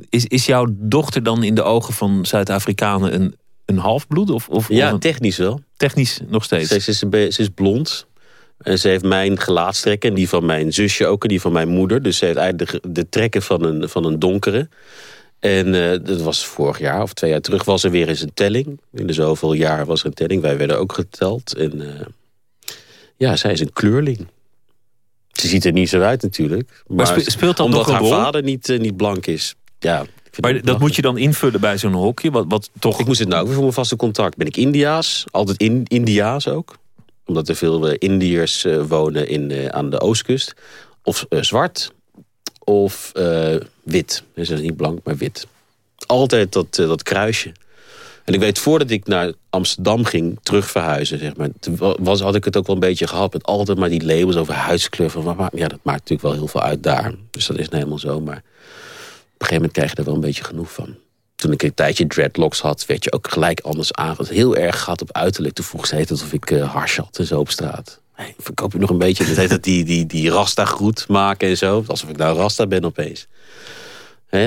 is, is jouw dochter dan in de ogen van Zuid-Afrikanen een, een halfbloed? Of, of, ja, technisch wel. Technisch nog steeds. Ze, ze, ze is blond. En ze heeft mijn gelaatstrekken en die van mijn zusje ook en die van mijn moeder. Dus ze heeft eigenlijk de, de trekken van een, van een donkere. En uh, dat was vorig jaar of twee jaar terug was er weer eens een telling. In de zoveel jaar was er een telling. Wij werden ook geteld. En uh, ja, zij is een kleurling. Ze ziet er niet zo uit natuurlijk. Maar, maar speelt dat omdat haar rol? vader niet, uh, niet blank is. Ja, maar dat moet je dan invullen bij zo'n hokje? Wat, wat toch... Ik moest het nou weer voor mijn vaste contact. Ben ik Indiaas? Altijd in, Indiaas ook omdat er veel uh, Indiërs uh, wonen in, uh, aan de oostkust. Of zwart. Of wit. Dus dat is niet blank, maar wit. Altijd dat, dat kruisje. En ik weet, voordat ik naar Amsterdam ging, terugverhuizen, zeg maar, was, had ik het ook wel een beetje gehad met altijd maar die labels over huidskleur. Van, ja, dat maakt natuurlijk wel heel veel uit daar. Dus dat is nou helemaal zo. Maar op een gegeven moment krijg je er wel een beetje genoeg van toen ik een tijdje dreadlocks had, werd je ook gelijk anders aangezet. Heel erg gehad op uiterlijk. Toen vroeg ze het alsof ik uh, had en zo op straat. Verkoop je nog een beetje? Dat heet dat die, die, die rasta groet maken en zo. Alsof ik nou rasta ben opeens.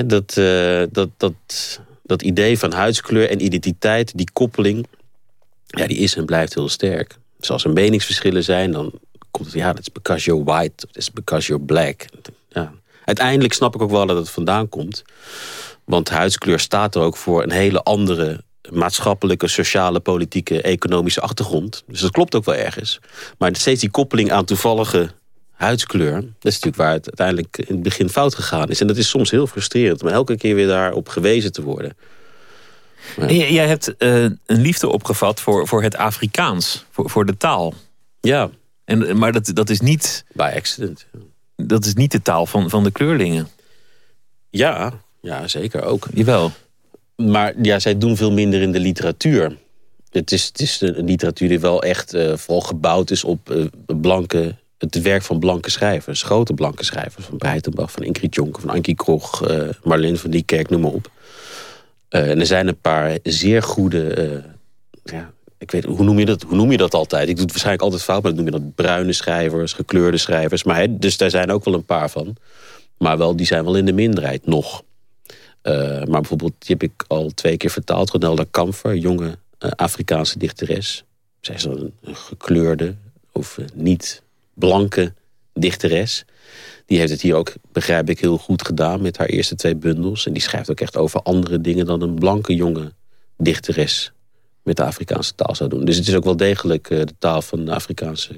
Dat, uh, dat, dat, dat idee van huidskleur en identiteit, die koppeling... Ja, die is en blijft heel sterk. Dus als er meningsverschillen zijn, dan komt het, ja, that's because you're white, that's because you're black. Ja. Uiteindelijk snap ik ook wel dat het vandaan komt. Want huidskleur staat er ook voor een hele andere maatschappelijke, sociale, politieke, economische achtergrond. Dus dat klopt ook wel ergens. Maar steeds die koppeling aan toevallige huidskleur... dat is natuurlijk waar het uiteindelijk in het begin fout gegaan is. En dat is soms heel frustrerend om elke keer weer daarop gewezen te worden. Jij hebt uh, een liefde opgevat voor, voor het Afrikaans, voor, voor de taal. Ja. En, maar dat, dat is niet... By accident. Dat is niet de taal van, van de kleurlingen. Ja, ja, zeker ook. Jawel. Maar ja, zij doen veel minder in de literatuur. Het is, het is een literatuur die wel echt uh, vooral gebouwd is op uh, blanke, het werk van blanke schrijvers. Grote blanke schrijvers. Van Breitenbach, van Ingrid Jonker, van Ankie Krog, uh, Marlene van Kerk, noem maar op. en er zijn een paar zeer goede... ja, ik weet, hoe noem, je dat, hoe noem je dat altijd? Ik doe het waarschijnlijk altijd fout, maar dan noem je dat bruine schrijvers, gekleurde schrijvers. Maar, hè, dus daar zijn ook wel een paar van. Maar wel, die zijn wel in de minderheid nog. Uh, maar bijvoorbeeld, die heb ik al twee keer vertaald. Ronelda Kamfer, jonge uh, Afrikaanse dichteres. Zij is een, gekleurde of uh, niet blanke dichteres. Die heeft het hier ook, begrijp ik, heel goed gedaan met haar eerste twee bundels. En die schrijft ook echt over andere dingen dan een blanke jonge dichteres met de Afrikaanse taal zou doen. Dus het is ook wel degelijk de taal van de Afrikaanse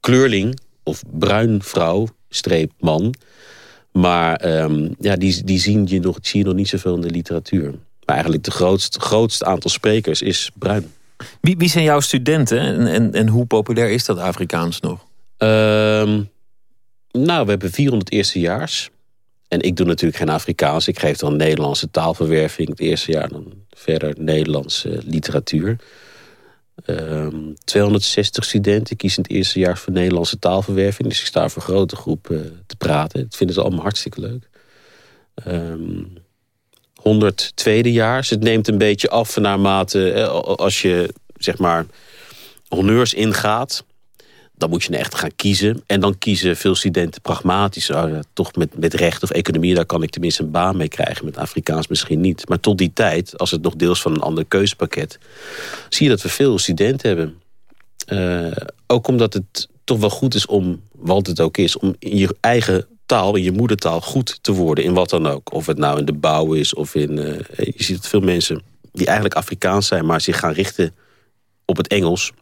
kleurling of bruin vrouw, streep man maar um, ja, die, die zien je nog, zie je nog niet zoveel in de literatuur. Maar eigenlijk de grootste grootste aantal sprekers is bruin. Wie, wie zijn jouw studenten en, en, en hoe populair is dat Afrikaans nog? Um, nou, we hebben 400 eerstejaars. En ik doe natuurlijk geen Afrikaans. Ik geef dan Nederlandse taalverwerving het eerste jaar. Dan verder Nederlandse literatuur. Um, ehm, 260 studenten kiezen het eerste jaar voor Nederlandse taalverwerving. Dus ik sta voor grote groep uh, te praten. Dat vinden ze allemaal hartstikke leuk. Um, 100 tweedejaars. Het neemt een beetje af naarmate eh, als je zeg maar honneurs ingaat dan moet je echt gaan kiezen. En dan kiezen veel studenten pragmatisch. Ja, toch met, met recht of economie, daar kan ik tenminste een baan mee krijgen. Met Afrikaans misschien niet. Maar tot die tijd, als het nog deels van een ander keuzepakket... zie je dat we veel studenten hebben. Uh, ook omdat het toch wel goed is om, wat het ook is... om in je eigen taal, in je moedertaal goed te worden. In wat dan ook. Of het nou in de bouw is of in... Uh, je ziet dat veel mensen die eigenlijk Afrikaans zijn... maar zich gaan richten op het Engels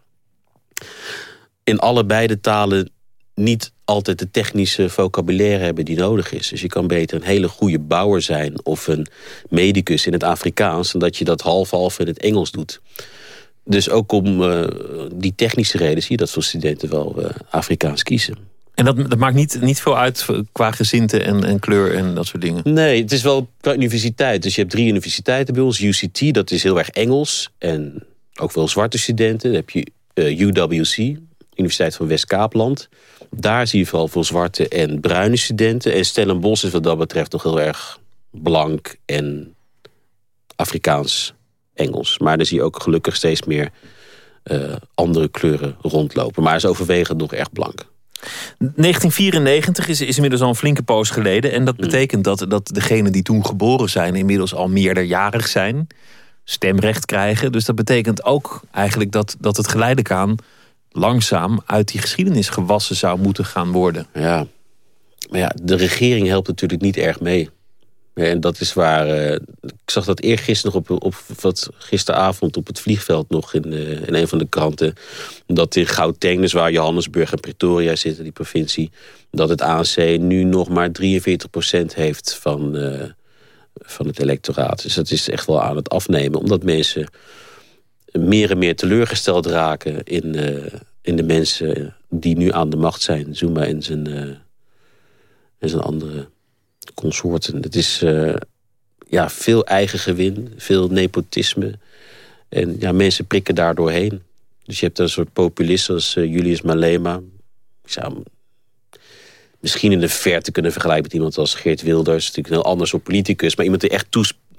in allebei de talen niet altijd de technische vocabulaire hebben die nodig is. Dus je kan beter een hele goede bouwer zijn of een medicus in het Afrikaans... dan dat je dat half-half in het Engels doet. Dus ook om uh, die technische reden zie je dat veel studenten wel uh, Afrikaans kiezen. En dat, dat maakt niet, niet veel uit qua gezinte en, en kleur en dat soort dingen? Nee, het is wel qua universiteit. Dus je hebt drie universiteiten bij ons. UCT, dat is heel erg Engels. En ook veel zwarte studenten. Dan heb je uh, UWC, Universiteit van West-Kaapland. Daar zie je vooral veel zwarte en bruine studenten. En Stellenbosch is wat dat betreft nog heel erg blank en Afrikaans-Engels. Maar dan zie je ook gelukkig steeds meer uh, andere kleuren rondlopen. Maar is overwegend nog erg blank. 1994 is, is inmiddels al een flinke poos geleden. En dat hmm. betekent dat, dat degenen die toen geboren zijn... inmiddels al meerderjarig zijn, stemrecht krijgen. Dus dat betekent ook eigenlijk dat, dat het geleidelijk aan langzaam uit die geschiedenis gewassen zou moeten gaan worden. Ja, maar ja, de regering helpt natuurlijk niet erg mee. En dat is waar. Uh, ik zag dat eergisteren nog op, op wat gisteravond op het vliegveld nog in, uh, in een van de kranten. Dat in Gauteng, dus waar Johannesburg en Pretoria zitten, die provincie. Dat het ANC nu nog maar 43% heeft van, uh, van het electoraat. Dus dat is echt wel aan het afnemen. Omdat mensen meer en meer teleurgesteld raken in, uh, in de mensen die nu aan de macht zijn. Zuma en zijn, uh, en zijn andere consorten. Het is uh, ja, veel eigen gewin, veel nepotisme. En ja, mensen prikken daar doorheen. Dus je hebt een soort populisten als Julius Malema. Ik zou misschien in de verte kunnen vergelijken met iemand als Geert Wilders. Natuurlijk een heel ander soort politicus. Maar iemand die echt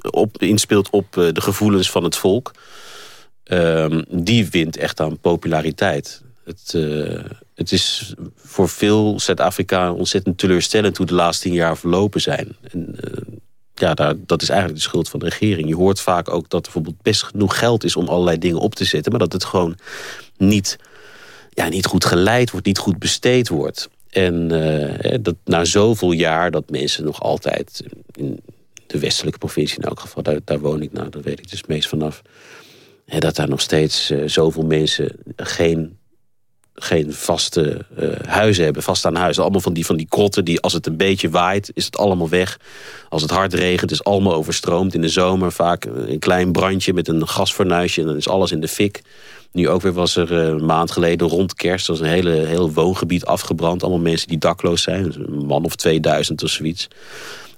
op, inspeelt op de gevoelens van het volk. Ehm, die wint echt aan populariteit. Het, uh, het is voor veel Zuid-Afrika ontzettend teleurstellend... hoe de laatste tien jaar verlopen zijn. En, uh, ja, daar, dat is eigenlijk de schuld van de regering. Je hoort vaak ook dat er bijvoorbeeld best genoeg geld is... om allerlei dingen op te zetten... maar dat het gewoon niet ja, niet goed geleid wordt, niet goed besteed wordt. En uh, dat na zoveel jaar dat mensen nog altijd... in de westelijke provincie in elk geval, daar, daar woon ik nou, daar weet ik dus meest vanaf... Dat daar nog steeds uh, zoveel mensen geen geen vaste uh, huizen hebben, vast aan huizen. Allemaal van die, van die krotten die als het een beetje waait, is het allemaal weg. Als het hard regent, is allemaal overstroomd. In de zomer vaak een klein brandje met een gasfornuisje en dan is alles in de fik. Nu ook weer was er uh, een maand geleden rond kerst... was een hele, heel woongebied afgebrand. Allemaal mensen die dakloos zijn. Dus een man of 2000 of zoiets.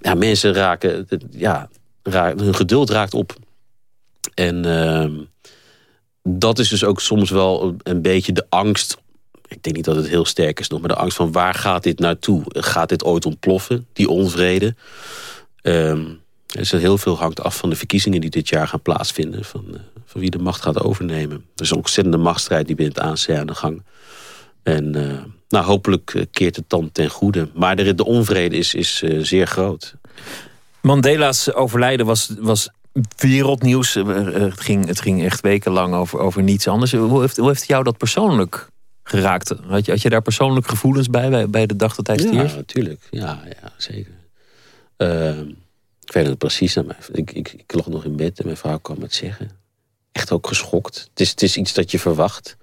Ja, mensen raken... Ja, hun geduld raakt op. En uh, dat is dus ook soms wel een beetje de angst ik denk niet dat het heel sterk is nog, maar de angst van waar gaat dit naartoe? Gaat dit ooit ontploffen, die onvrede? Um, er heel veel hangt af van de verkiezingen die dit jaar gaan plaatsvinden. Van, uh, van wie de macht gaat overnemen. Er is een ontzettende machtsstrijd die binnen het ANC aan de gang. En uh, nou, hopelijk eh, keert het dan ten goede. Maar de, de onvrede is, is zeer groot. Mandela's overlijden was, was wereldnieuws. Het ging, het ging echt wekenlang over, over niets anders. Hoe heeft, hoe heeft jou dat persoonlijk geraakt. Had je, had je daar persoonlijk gevoelens bij, bij, de dag dat hij stierf? Ja, natuurlijk. Ja, ja zeker. Uh, ik weet het precies. Ik, ik, ik lag nog in bed en mijn vrouw kwam het zeggen. Echt ook geschokt. Het is, het is iets dat je verwacht.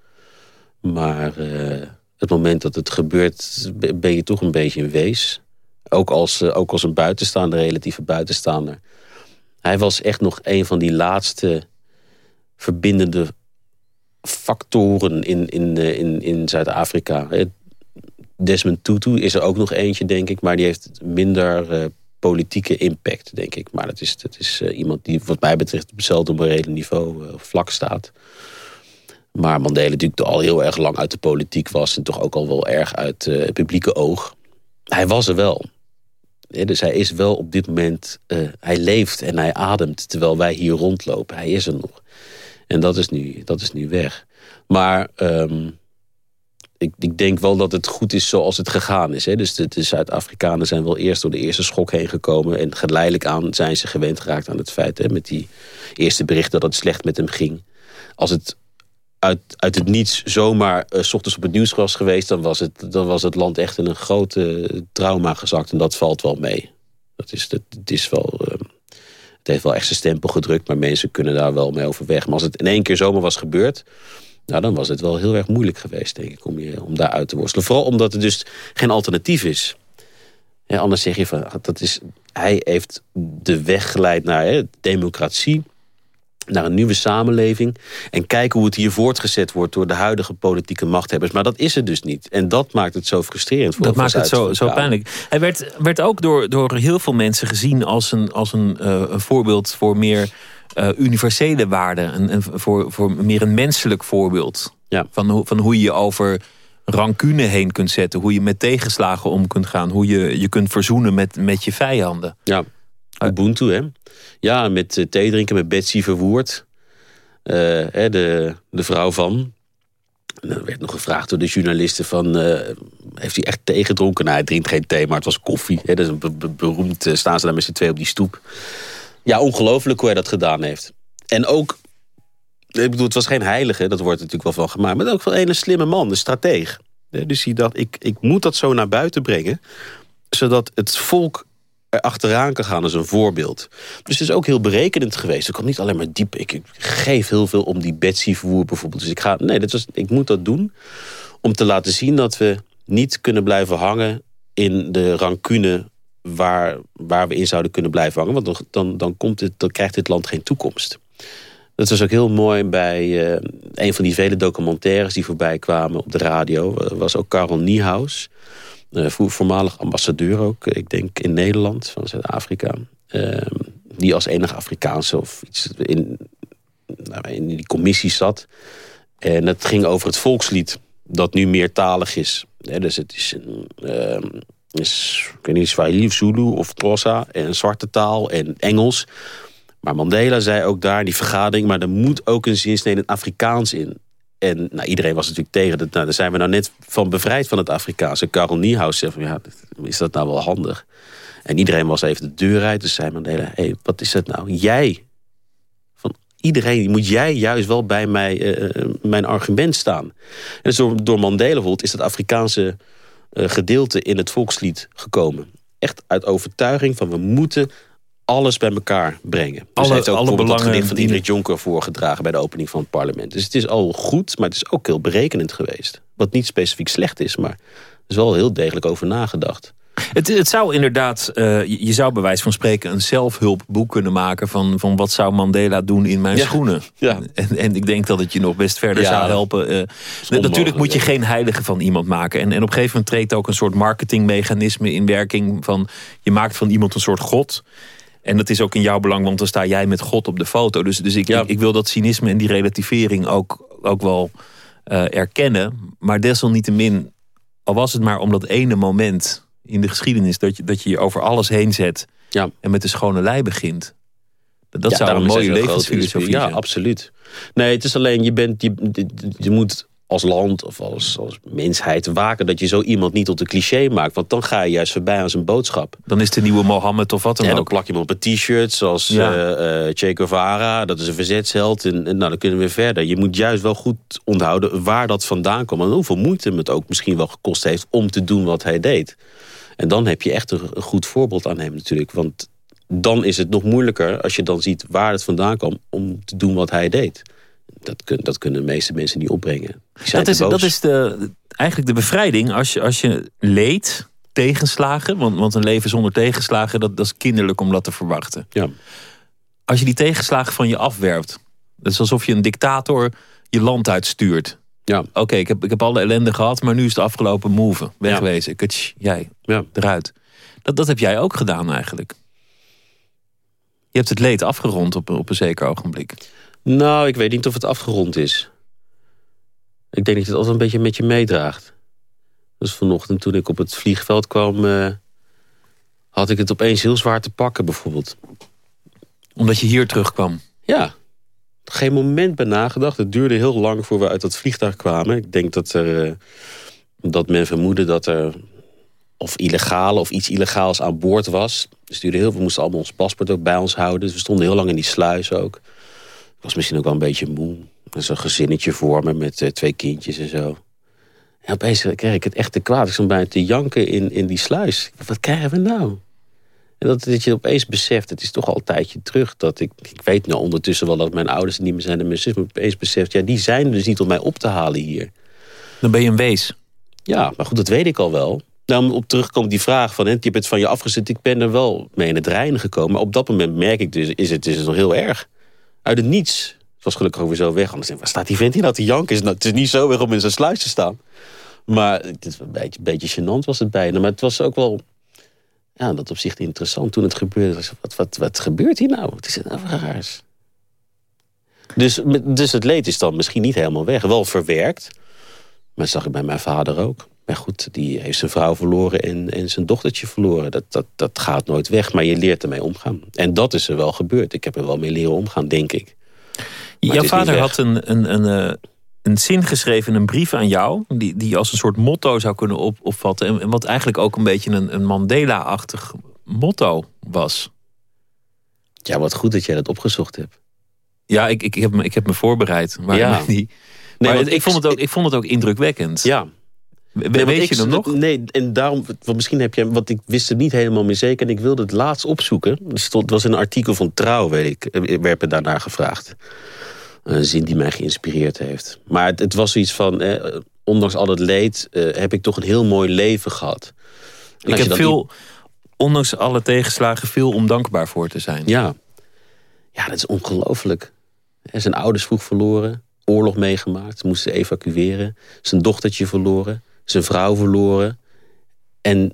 Maar uh, het moment dat het gebeurt, ben je toch een beetje in wees. Ook als, uh, ook als een buitenstaander, relatieve buitenstaander. Hij was echt nog een van die laatste verbindende factoren in, in, eh, in, in Zuid-Afrika. Desmond Tutu is er ook nog eentje, denk ik. Maar die heeft minder uh, politieke impact, denk ik. Maar dat is, dat is uh, iemand die wat mij betreft op hetzelfde morele niveau vlak staat. Maar Mandela natuurlijk al heel erg lang uit de politiek was... en toch ook al wel erg uit het publieke oog. Hij was er wel. Dus hij is wel op dit moment... hij leeft en hij ademt terwijl wij hier rondlopen. Hij is er nog. En dat is nu, dat is nu weg. Maar um, ik, ik, denk wel dat het goed is zoals het gegaan is. Hè? Dus de, de Zuid-Afrikanen zijn wel eerst door de eerste schok heen gekomen. En geleidelijk aan zijn ze gewend geraakt aan het feit... Hè, met die eerste berichten dat het slecht met hem ging. Als het uit, uit het niets zomaar uh, ochtends op het nieuws was geweest... Dan was, het, dan was het land echt in een grote trauma gezakt. En dat valt wel mee. Dat is, dat, het is wel... Uh, het heeft wel echt zijn stempel gedrukt, maar mensen kunnen daar wel mee overweg. Maar als het in één keer zomaar was gebeurd... Nou, dan was het wel heel erg moeilijk geweest, denk ik, om, je, om daar uit te worstelen. Vooral omdat er dus geen alternatief is. Anders zeg je van, dat is, hij heeft de weg geleid naar hè, democratie naar een nieuwe samenleving. En kijken hoe het hier voortgezet wordt door de huidige politieke machthebbers. Maar dat is het dus niet. En dat maakt het zo frustrerend. Voor dat maakt het zo, zo pijnlijk. Hij werd, werd ook door, door heel veel mensen gezien als een, als een, uh, een voorbeeld voor meer uh, universele waarden. En, en voor, voor meer een menselijk voorbeeld. Ja. Van, van hoe je over rancune heen kunt zetten. Hoe je met tegenslagen om kunt gaan. Hoe je je kunt verzoenen met, met je vijanden. Ja. Ubuntu, hè? Ja, met uh, thee drinken met Betsy Verwoerd. Uh, hè, de, de vrouw van. En dan werd nog gevraagd door de journalisten van... Uh, heeft hij echt thee gedronken? Nou, hij drinkt geen thee, maar het was koffie. Hè, dat is een be beroemd... staan ze daar met z'n twee op die stoep. Ja, ongelooflijk hoe hij dat gedaan heeft. En ook... Ik bedoel, het was geen heilige, dat wordt natuurlijk wel van gemaakt. Maar ook wel een slimme man, een strateeg. Dus hij dacht, ik, ik moet dat zo naar buiten brengen... zodat het volk achteraan kan gaan als een voorbeeld. Dus het is ook heel berekenend geweest. Ik kan niet alleen maar diep... Ik, geef heel veel om die Betsy-voer bijvoorbeeld. Dus ik ga... Nee, dat was, ik moet dat doen om te laten zien dat we niet kunnen blijven hangen... in de rancune waar, waar we in zouden kunnen blijven hangen. Want dan, dan, dan, komt het, dan krijgt dit land geen toekomst. Dat was ook heel mooi bij uh, een van die vele documentaires... die voorbij kwamen op de radio. Was ook Carol Niehaus... Uh, voormalig ambassadeur ook, ik denk in Nederland, van Zuid-Afrika. Uh, die als enige Afrikaanse of iets in, nou, in die commissie zat. En het ging over het volkslied, dat nu meertalig is. dus het is, een, uh, is ik weet niet, Swahili of Zulu of Xhosa en zwarte taal en Engels. Maar Mandela zei ook daar in die vergadering... maar er moet ook een zinsnede Afrikaans in. En nou, iedereen was natuurlijk tegen. Dat, nou, daar zijn we nou net van bevrijd van het Afrikaanse. Karel Niehaus zegt van, ja, is dat nou wel handig? En iedereen was even de deur uit. Dus zei Mandela, hé, hey, wat is dat nou? Jij, van iedereen, moet jij juist wel bij mij, uh, mijn argument staan. En dus door, Mandela bijvoorbeeld is dat Afrikaanse uh, gedeelte in het volkslied gekomen. Echt uit overtuiging van we moeten alles bij elkaar brengen. Dus alle, heeft ook alle belangen dat gedicht van Ingrid Jonker voorgedragen... bij de opening van het parlement. Dus het is al goed, maar het is ook heel berekenend geweest. Wat niet specifiek slecht is, maar er is wel heel degelijk over nagedacht. Het, het zou inderdaad, uh, je zou bij wijze van spreken een zelfhulpboek kunnen maken van, van wat zou Mandela doen in mijn Ja. schoenen. Ja. En, en ik denk dat het je nog best verder Ja. zou helpen. Uh, natuurlijk moet je geen heilige van iemand maken. En, en op een gegeven moment treedt ook een soort marketingmechanisme in werking van je maakt van iemand een soort god. En dat is ook in jouw belang, want dan sta jij met God op de foto. Dus, dus ik, Ja. ik, ik wil dat cynisme en die relativering ook, ook wel eh, erkennen. Maar desalniettemin, al was het maar om dat ene moment in de geschiedenis... dat je dat je, je over alles heen zet Ja. en met de schone lei begint. Dat, Ja, zou een mooie levensfilosofie zijn. Ja, absoluut. Nee, het is alleen, je, bent, je, je moet als land of als, als mensheid waken... dat je zo iemand niet tot een cliché maakt. Want dan ga je juist voorbij aan zijn boodschap. Dan is de nieuwe Mohammed of wat dan En dan ook. plak je hem op een t-shirt, zoals Ja. eh, Che Guevara. Dat is een verzetsheld. En, en nou, dan kunnen we verder. Je moet juist wel goed onthouden waar dat vandaan komt. En hoeveel moeite hem het ook misschien wel gekost heeft... om te doen wat hij deed. En dan heb je echt een, een goed voorbeeld aan hem natuurlijk. Want dan is het nog moeilijker als je dan ziet waar het vandaan kwam... om te doen wat hij deed. Dat, kun, dat kunnen de meeste mensen niet opbrengen. Dat is, dat is de, eigenlijk de bevrijding als je, als je leed, tegenslagen. Want, want een leven zonder tegenslagen, dat, dat is kinderlijk om dat te verwachten. Ja. Als je die tegenslagen van je afwerpt. Dat is alsof je een dictator je land uitstuurt. Ja. Oké, ik, heb, ik heb alle ellende gehad, maar nu is het afgelopen move. Wegwezen. Kutsch, jij, Ja. eruit. Dat, dat heb jij ook gedaan eigenlijk. Je hebt het leed afgerond op, op een zeker ogenblik. Nou, ik weet niet of het afgerond is. Ik denk dat je het altijd een beetje met je meedraagt. Dus vanochtend toen ik op het vliegveld kwam... eh, had ik het opeens heel zwaar te pakken bijvoorbeeld. Omdat je hier terugkwam. Ja, geen moment bij nagedacht. Het duurde heel lang voor we uit dat vliegtuig kwamen. Ik denk dat, er, eh, dat men vermoedde dat er of illegaal of iets illegaals aan boord was. Dus duurde heel, we moesten allemaal ons paspoort ook bij ons houden. Dus we stonden heel lang in die sluis ook. Ik was misschien ook wel een beetje moe. Een gezinnetje voor me met eh, twee kindjes en zo. En opeens kreeg ik het echt te kwaad. Ik stond bijna te janken in, in die sluis. Wat krijgen we nou? En dat, dat je opeens beseft, het is toch al een tijdje terug... dat ik, ik weet nou ondertussen wel dat mijn ouders er niet meer zijn... en mijn zus, maar opeens beseft, ja, die zijn dus niet om mij op te halen hier. Dan ben je een wees. Ja, maar goed, dat weet ik al wel. Nou, op terugkomt die vraag van, hè, je het van je afgezet... ik ben er wel mee in het reinen gekomen. Maar op dat moment merk ik dus, is het, is het nog heel erg. Uit het niets. Was gelukkig weer zo weg. Anders denk ik, waar staat die vent hier nou te janken? Is het nou- is niet zo weg om in zijn sluis te staan. Maar het is een beetje, een beetje gênant was het bijna. Maar het was ook wel ja, dat opzicht interessant toen het gebeurde. Wat, wat, wat gebeurt hier nou? Het is nou voor raars. Dus, dus het leed is dan misschien niet helemaal weg. Wel verwerkt. Maar dat zag ik bij mijn vader ook. Maar goed, die heeft zijn vrouw verloren en, en zijn dochtertje verloren. Dat, dat, dat gaat nooit weg, maar je leert ermee omgaan. En dat is er wel gebeurd. Ik heb er wel mee leren omgaan, denk ik. Maar Jouw vader had een, een, een, eh, een zin geschreven, een brief aan jou... die, die je als een soort motto zou kunnen op, opvatten. En, en wat eigenlijk ook een beetje een, een Mandela-achtig motto was. Ja, wat goed dat jij dat opgezocht hebt. Ja, ik, ik, heb, me, ik heb me voorbereid. Maar, Ja. maar die, Nee, maar want ik, vond het ook, ik vond het ook indrukwekkend. Ja, We- Nee, weet je hem nog? Nee, en daarom, want misschien heb je, want ik wist het niet helemaal meer zeker. En ik wilde het laatst opzoeken. Er stond, was een artikel van Trouw, weet ik. Er werd me daarnaar gevraagd. Een zin die mij geïnspireerd heeft. Maar het, het was zoiets van, eh, ondanks al het leed, eh, heb ik toch een heel mooi leven gehad. En Ik heb veel, ondanks alle tegenslagen, veel om dankbaar voor te zijn. Ja. ja, dat is ongelooflijk. Hij Zijn ouders vroeg verloren, oorlog meegemaakt, ze moesten evacueren. Zijn dochtertje verloren, zijn vrouw verloren. En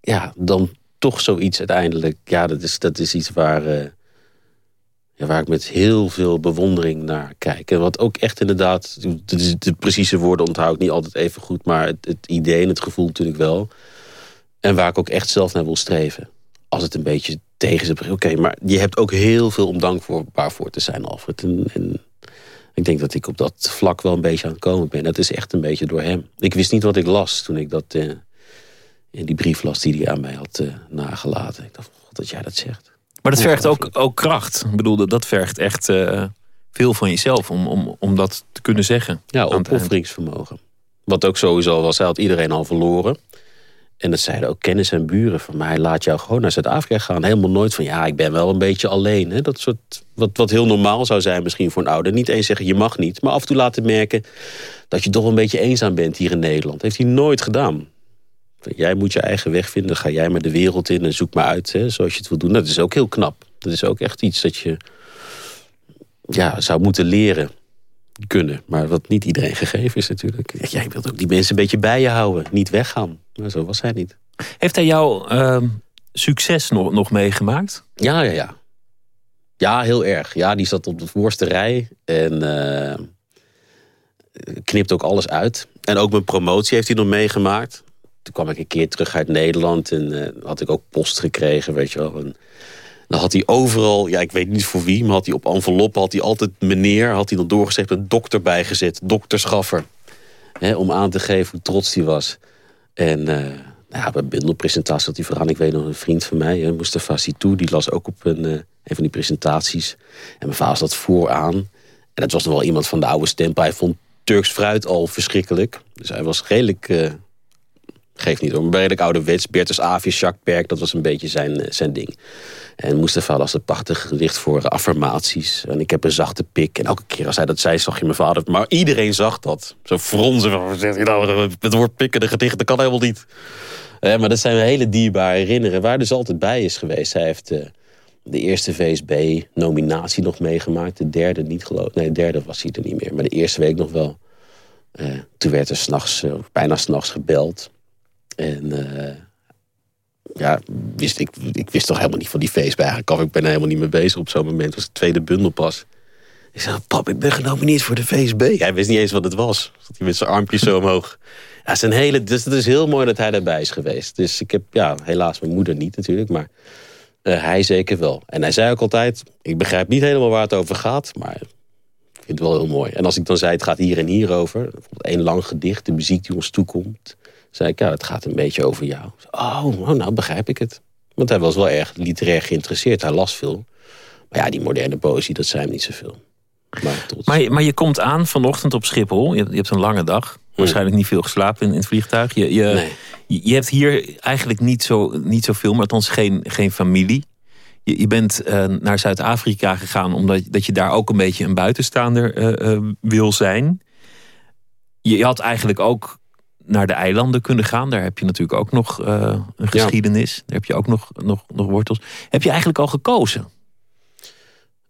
ja, dan toch zoiets uiteindelijk. Ja, dat is, dat is iets waar, eh, ja, waar ik met heel veel bewondering naar kijk. En wat ook echt inderdaad, de, precieze woorden onthoud ik niet altijd even goed... maar het, het idee en het gevoel natuurlijk wel. En waar ik ook echt zelf naar wil streven. Als het een beetje tegen zit. Oké, maar je hebt ook heel veel om dankbaar voor te zijn, Alfred. En ik denk dat ik op dat vlak wel een beetje aan het komen ben. Dat is echt een beetje door hem. Ik wist niet wat ik las toen ik dat eh, in die brief las die hij aan mij had eh, nagelaten. Ik dacht, god dat jij dat zegt. Maar dat vergt ook, ook kracht. Ik bedoel, dat- dat vergt echt eh, veel van jezelf om, om, om dat te kunnen zeggen. Ja, opofferingsvermogen. Wat ook sowieso was, hij had iedereen al verloren. En dat zeiden ook kennis en buren van mij. Laat jou gewoon naar Zuid-Afrika gaan. Helemaal nooit van, ja, ik ben wel een beetje alleen. Hè? Dat soort, wat, wat heel normaal zou zijn misschien voor een ouder. Niet eens zeggen, je mag niet. Maar af en toe laten merken dat je toch een beetje eenzaam bent hier in Nederland. Heeft hij nooit gedaan. Jij moet je eigen weg vinden. Ga jij maar de wereld in en zoek maar uit hè, zoals je het wil doen. Dat is ook heel knap. Dat is ook echt iets dat je ja, zou moeten leren kunnen. Maar wat niet iedereen gegeven is natuurlijk. Jij wilt ook die mensen een beetje bij je houden. Niet weggaan. Maar zo was hij niet. Heeft hij jouw ehm, succes nog, nog meegemaakt? Ja, ja, ja. Ja, heel erg. Ja, die zat op de voorste rij. En eh, knipt ook alles uit. En ook mijn promotie heeft hij nog meegemaakt. Toen kwam ik een keer terug uit Nederland. En eh, had ik ook post gekregen, weet je wel. En dan had hij overal, ja, ik weet niet voor wie... maar had hij op enveloppen, had hij altijd meneer... had hij dan doorgezegd een dokter bijgezet. Dokter Schaffer. Hè, om aan te geven hoe trots hij was. En... eh, nou ja, bij bundelpresentatie had hij vooraan. Ik weet nog een vriend van mij, hè, Mustafa Sitou, die las ook op een, eh, een van die presentaties. En mijn vader zat vooraan. En dat was nog wel iemand van de oude stempel. Hij vond Turks fruit al verschrikkelijk. Dus hij was redelijk, eh geeft niet hoor, maar redelijk ouderwets. Bertus Avius, Jacques Perk, dat was een beetje zijn, eh, zijn ding. En Mustafa las het prachtig gedicht voor affirmaties. En ik heb een zachte pik. En elke keer als hij dat zei, zag je mijn vader. Maar iedereen zag dat. Zo fronzen. nou? Het woord pikken, de gedichten, dat kan helemaal niet. Eh, maar dat zijn hele dierbare herinneringen. Waar dus altijd bij is geweest. Hij heeft eh, de eerste VSB-nominatie nog meegemaakt. De derde niet geloof Nee, de derde was hij er niet meer. Maar de eerste week nog wel. Eh, toen werd er s'nachts, uh, bijna s'nachts gebeld. En ja, wist, ik, ik wist toch helemaal niet van die feest bij eigenlijk af. Ik ben er helemaal niet mee bezig op zo'n moment. Het was de tweede bundel pas. Ik zei, pap, ik ben genomineerd voor de VSB. Hij wist niet eens wat het was. Zat hij met zijn armpjes zo omhoog. Ja, zijn hele, dus het is heel mooi dat hij daarbij is geweest. Dus ik heb, ja, helaas mijn moeder niet natuurlijk, maar uh, hij zeker wel. En hij zei ook altijd, ik begrijp niet helemaal waar het over gaat, maar ik vind het wel heel mooi. En als ik dan zei, het gaat hier en hier over, bijvoorbeeld één lang gedicht, de muziek die ons toekomt, zei ik, ja, het gaat een beetje over jou. Oh, oh, nou begrijp ik het. Want hij was wel erg literair geïnteresseerd, hij las veel. Maar ja, die moderne poëzie, dat zei hem niet zoveel. Maar, maar, maar, je komt aan vanochtend op Schiphol. Je, je hebt een lange dag. Waarschijnlijk niet veel geslapen in, in het vliegtuig. Je, je, nee. je, hebt hier eigenlijk niet, zo, niet zoveel, maar althans geen, geen familie. Je, je bent uh, naar Zuid-Afrika gegaan omdat dat je daar ook een beetje een buitenstaander uh, uh, wil zijn. Je, had eigenlijk ook naar de eilanden kunnen gaan. Daar heb je natuurlijk ook nog een geschiedenis. Ja. Daar heb je ook nog, nog, nog wortels. Heb je eigenlijk al gekozen?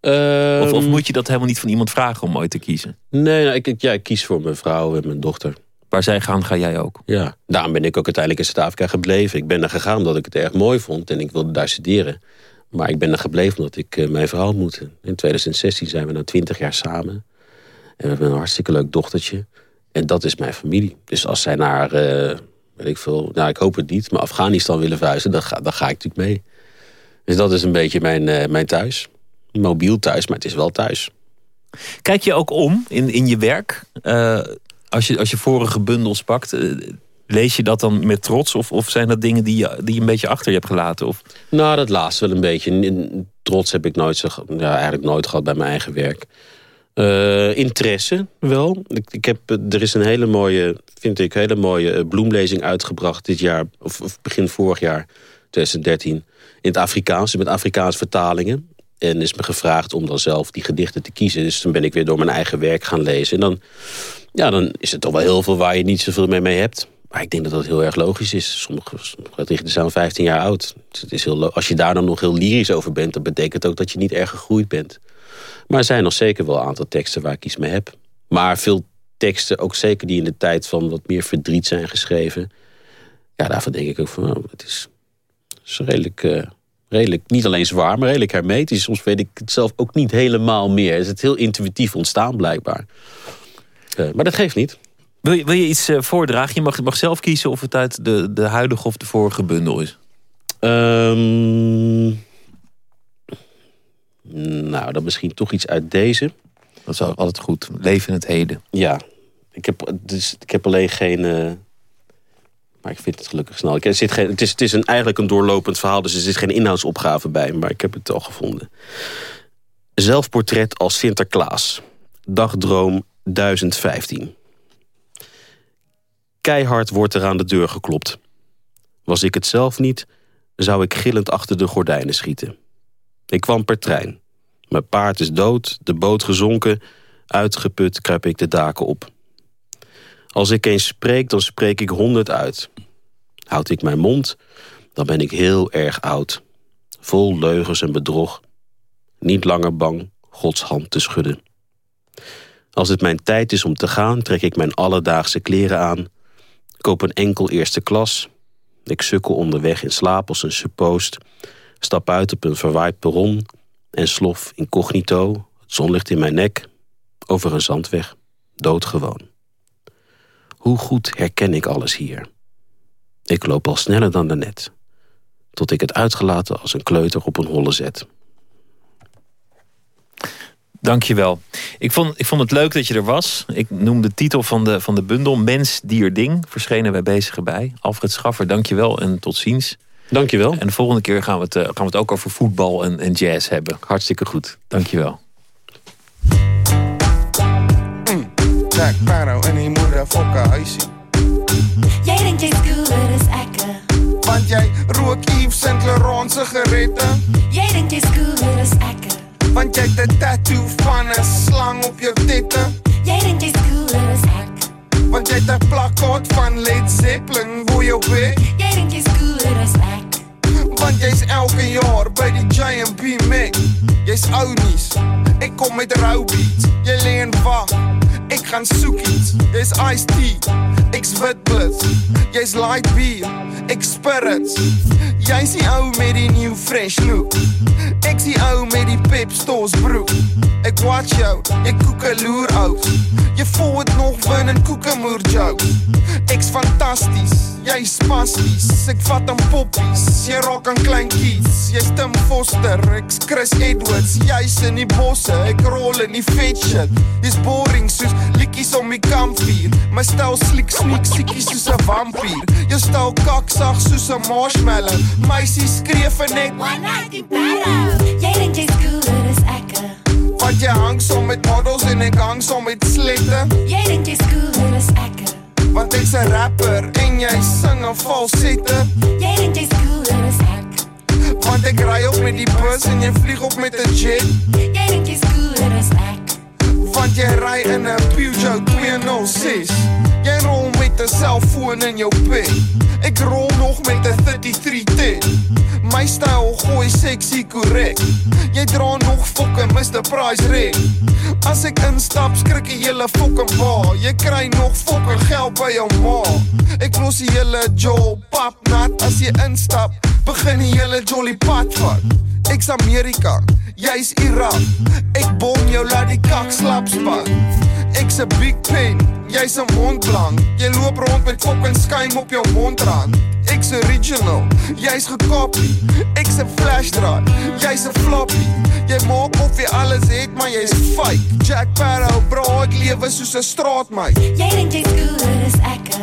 Um, of, of, moet je dat helemaal niet van iemand vragen om ooit te kiezen? Nee, nou, ik, ja, ik kies voor mijn vrouw en mijn dochter. Waar zij gaan, ga jij ook? Ja, daarom ben ik ook uiteindelijk in Zuid-Afrika gebleven. Ik ben er gegaan omdat ik het erg mooi vond en ik wilde daar studeren. Maar ik ben er gebleven omdat ik uh, mijn vrouw ontmoette. In 2016 zijn we na 20 jaar samen. En we hebben een hartstikke leuk dochtertje. En dat is mijn familie. Dus als zij naar, uh, weet ik veel, nou ik hoop het niet, maar Afghanistan willen verhuizen, dan ga, dan ga ik natuurlijk mee. Dus dat is een beetje mijn, uh, mijn thuis mobiel thuis, maar het is wel thuis. Kijk je ook om in, in je werk? Uh, als, je, als je vorige bundels pakt, lees je dat dan met trots? Of, of zijn dat dingen die je, die je een beetje achter je hebt gelaten? Of? Nou, dat laatste wel een beetje. Trots heb ik nooit zo, ja, eigenlijk nooit gehad bij mijn eigen werk. Uh, interesse wel. Ik, heb, er is een hele mooie, vind ik, hele mooie bloemlezing uitgebracht dit jaar, of, begin vorig jaar, 2013, in het Afrikaans, met Afrikaanse vertalingen. En is me gevraagd om dan zelf die gedichten te kiezen. Dus toen ben ik weer door mijn eigen werk gaan lezen. En dan, ja, dan is het toch wel heel veel waar je niet zoveel mee, mee hebt. Maar ik denk dat dat heel erg logisch is. Sommige, sommige gedichten zijn 15 jaar oud. Dus het is heel, als je daar dan nog heel lyrisch over bent... dan betekent ook dat je niet erg gegroeid bent. Maar er zijn nog zeker wel een aantal teksten waar ik iets mee heb. Maar veel teksten, ook zeker die in de tijd van wat meer verdriet zijn geschreven... ja, daarvan denk ik ook van, oh, het is, is redelijk... Uh, redelijk, niet alleen zwaar, maar redelijk hermetisch. Soms weet ik het zelf ook niet helemaal meer. Is het heel intuïtief ontstaan blijkbaar. Uh, maar dat geeft niet. Wil je, wil je iets uh, voordragen? Je mag, mag zelf kiezen of het uit de, de huidige of de vorige bundel is. Um, nou, dan misschien toch iets uit deze. Dat is altijd goed. Leven in het heden. Ja. Ik heb, dus, ik heb alleen geen... Uh, maar ik vind het gelukkig snel. Ik, er zit geen, het is, het is een, eigenlijk een doorlopend verhaal, dus er zit geen inhoudsopgave bij. Maar ik heb het al gevonden. Zelfportret als Sinterklaas. Dagdroom 1015. Keihard wordt er aan de deur geklopt. Was ik het zelf niet, zou ik gillend achter de gordijnen schieten. Ik kwam per trein. Mijn paard is dood, de boot gezonken. Uitgeput kruip ik de daken op. Als ik eens spreek, dan spreek ik honderd uit. Houd ik mijn mond, dan ben ik heel erg oud. Vol leugens en bedrog. Niet langer bang Gods hand te schudden. Als het mijn tijd is om te gaan, trek ik mijn alledaagse kleren aan. Koop een enkel eerste klas. Ik sukkel onderweg in slaap als een suppost. Stap uit op een verwaaid perron en slof incognito, het zonlicht in mijn nek, over een zandweg, doodgewoon. Hoe goed herken ik alles hier? Ik loop al sneller dan daarnet, tot ik het uitgelaten als een kleuter op een holle zet. Dankjewel. Ik vond, ik vond het leuk dat je er was. Ik noem de titel van de, van de bundel Mens, Dier, Ding. Verschenen bij Bezige Bij. Alfred Schaffer, dankjewel en tot ziens. Dankjewel. En de volgende keer gaan we het, uh, gaan we het ook over voetbal en, en jazz hebben. Hartstikke goed. Dankjewel. Jack Sparrow en die moeder fokken huisie. Jij denkt jij cooler is ekke. Want jij rook Yves Saint Laurent sigaretten. Jij denkt jij cooler is ekke. Want jij een tattoo van een slang op je titten. Jij denkt jij cooler is ek. Want jij hebt een plakkaat van Led Zeppelin voor je weg. Jij denkt jij cooler is ek. Want jy's elke jaar by die Giant B Mac. Jy's ounies. Ek kom met rou beats. Jy lê en wag. Ek gaan soek iets. Jy's iced tea. Ek's wit blitz. Jy's light beer. Ek spirits. Jy's die ou met die new fresh look. Ek's die ou met die pep stores broek. Ek watch jou. Ek koek 'n loer out. Jy voel dit nog win en koekemoer joke. Ek's fantasties. Jy's spasties. Ek vat 'n poppies. Jy raak aan klein kies. Jy's Tim Foster. Ek's Chris Edwards. Jy's in die bosse. Ek rol in die vet shit. Dis boring soos liedjies om die kampvuur. My styl sliek sneak siekies soos 'n vampier. Jou styl kaksag soos 'n marshmallow. Meisie skreef en net One night in Barrow. Jij denkt jij cooler is ekke. Want jy hang som met models en ek hang som met slette. Jij denkt jij cooler is ekke. Want ek's 'n rapper en jy sing 'n falsette. Jij denkt jij cooler is ek. Want ek ry op met die bus en jy vlieg op met 'n jet. Jij denkt jij cooler is ek. Want jy ry in 'n Peugeot 206. Jy rol met 'n selfoon in jou pik. Ek rol nog met 'n 3310. My styl gooi sexy korrek. Jy dra nog fucking Mr Price ring. As ek instap, skrik die hele fucking bar. Jy kry nog fucking geld by jou ma. Ek los die hele job pap nat as jy instap. Begin die hele jolly pad vat. Ek's Amerika, jy's Irak. Ek bom jou laat die kak slap spat. Ek's 'n big pen, jy's 'n mondblank. Jy loop rond met fucking skuim op jou mondrand. Ek's original, jy's gekopie. Ek's 'n flash drive, jy's 'n floppy. Jy maak of jy alles het, maar jy's fake. Jack Sparrow, bro, ek lewe soos 'n straatmeid. Jij denkt jij cooler is ekke.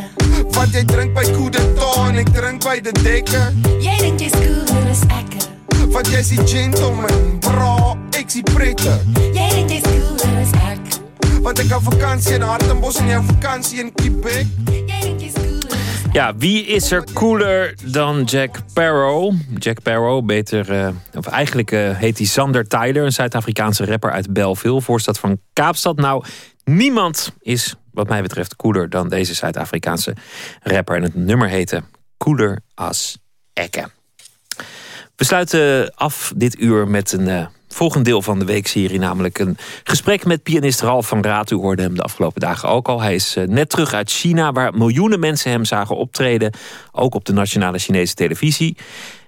Wat jy drink by Coup d'Etat en ek drink by De Dekker. Jij denkt jij cooler is ekke. Want jy's die gentleman, bro, ek's die prette. Jij denkt jij cooler is ek. Want ek hou vakansie in Hartenbos en jy hou vakansie in Quebec. Jij denkt jij is. Ja, wie is er cooler dan Jack Sparrow? Jack Sparrow, beter, eh, of eigenlijk eh, heet hij Sander Tyler, een Zuid-Afrikaanse rapper uit Belleville, voorstad van Kaapstad. Nou, niemand is, wat mij betreft, cooler dan deze Zuid-Afrikaanse rapper. En het nummer heette Cooler as Ekke. We sluiten af dit uur met een eh, volgend deel van de weekserie, namelijk een gesprek met pianist Ralf van Raat. U hoorde hem de afgelopen dagen ook al. Hij is eh, net terug uit China, waar miljoenen mensen hem zagen optreden, ook op de nationale Chinese televisie.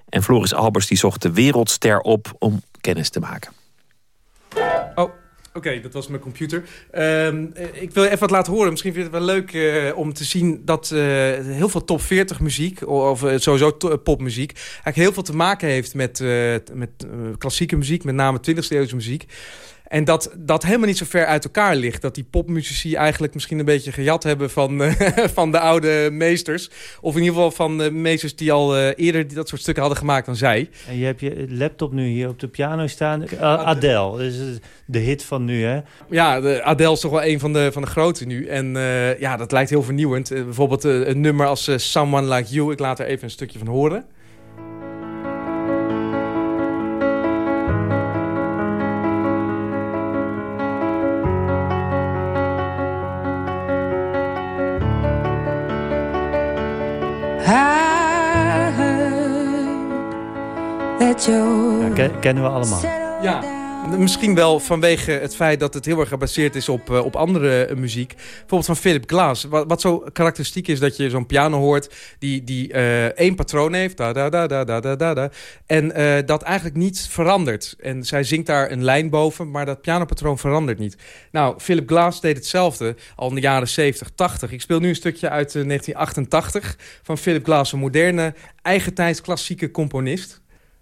En Floris Albers die zocht de wereldster op om kennis te maken. Oké, dat was mijn computer. Ehm, eh, ik wil even wat laten horen. Misschien vind je het wel leuk eh, om te zien dat eh, heel veel top 40 muziek... of sowieso popmuziek... eigenlijk heel veel te maken heeft met, met klassieke muziek... met name 20e eeuwse muziek. En dat dat helemaal niet zo ver uit elkaar ligt. Dat die popmuzici eigenlijk misschien een beetje gejat hebben van, eh, van de oude meesters. Of in ieder geval van de meesters die al eh, eerder dat soort stukken hadden gemaakt dan zij. En je hebt je laptop nu hier op de piano staan. Uh, Adele, dus de hit van nu, hè? Ja, de Adele is toch wel een van de, van de grote nu. En ja, dat lijkt heel vernieuwend. bijvoorbeeld een nummer als Someone Like You. Ik laat er even een stukje van horen. Ja, kennen we allemaal. Ja, misschien wel vanwege het feit dat het heel erg gebaseerd is op, uh, op andere uh, muziek. Bijvoorbeeld van Philip Glass. Wat, wat zo karakteristiek is dat je zo'n piano hoort die, die uh, één patroon heeft. Da, da, da, da, da, da, da, en dat eigenlijk niet verandert. En zij zingt daar een lijn boven, maar dat pianopatroon verandert niet. Nou, Philip Glass deed hetzelfde al in de jaren 70, 80. Ik speel nu een stukje uit 1988 van Philip Glass, een moderne, eigentijds klassieke componist.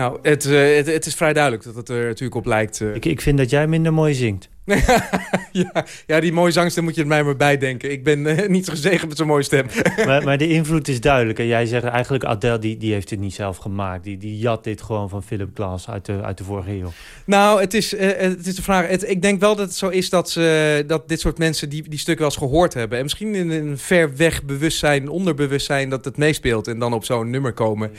Nou, het, uh, het, het, is vrij duidelijk dat het er natuurlijk op lijkt. Uh... Ik, ik vind dat jij minder mooi zingt. ja, ja, die mooie zangster moet je er mij maar bij denken. Ik ben uh, niet gezegend met zo'n mooie stem. maar, maar, de invloed is duidelijk. En jij zegt eigenlijk, Adele die, die heeft het niet zelf gemaakt. Die, die jat dit gewoon van Philip Glass uit de, uit de vorige eeuw. Nou, het is, uh, het is de vraag. Het, ik denk wel dat het zo is dat, ze, dat dit soort mensen die, die stukken wel eens gehoord hebben. En misschien in een ver weg bewustzijn, onderbewustzijn dat het meespeelt. En dan op zo'n nummer komen. Ja,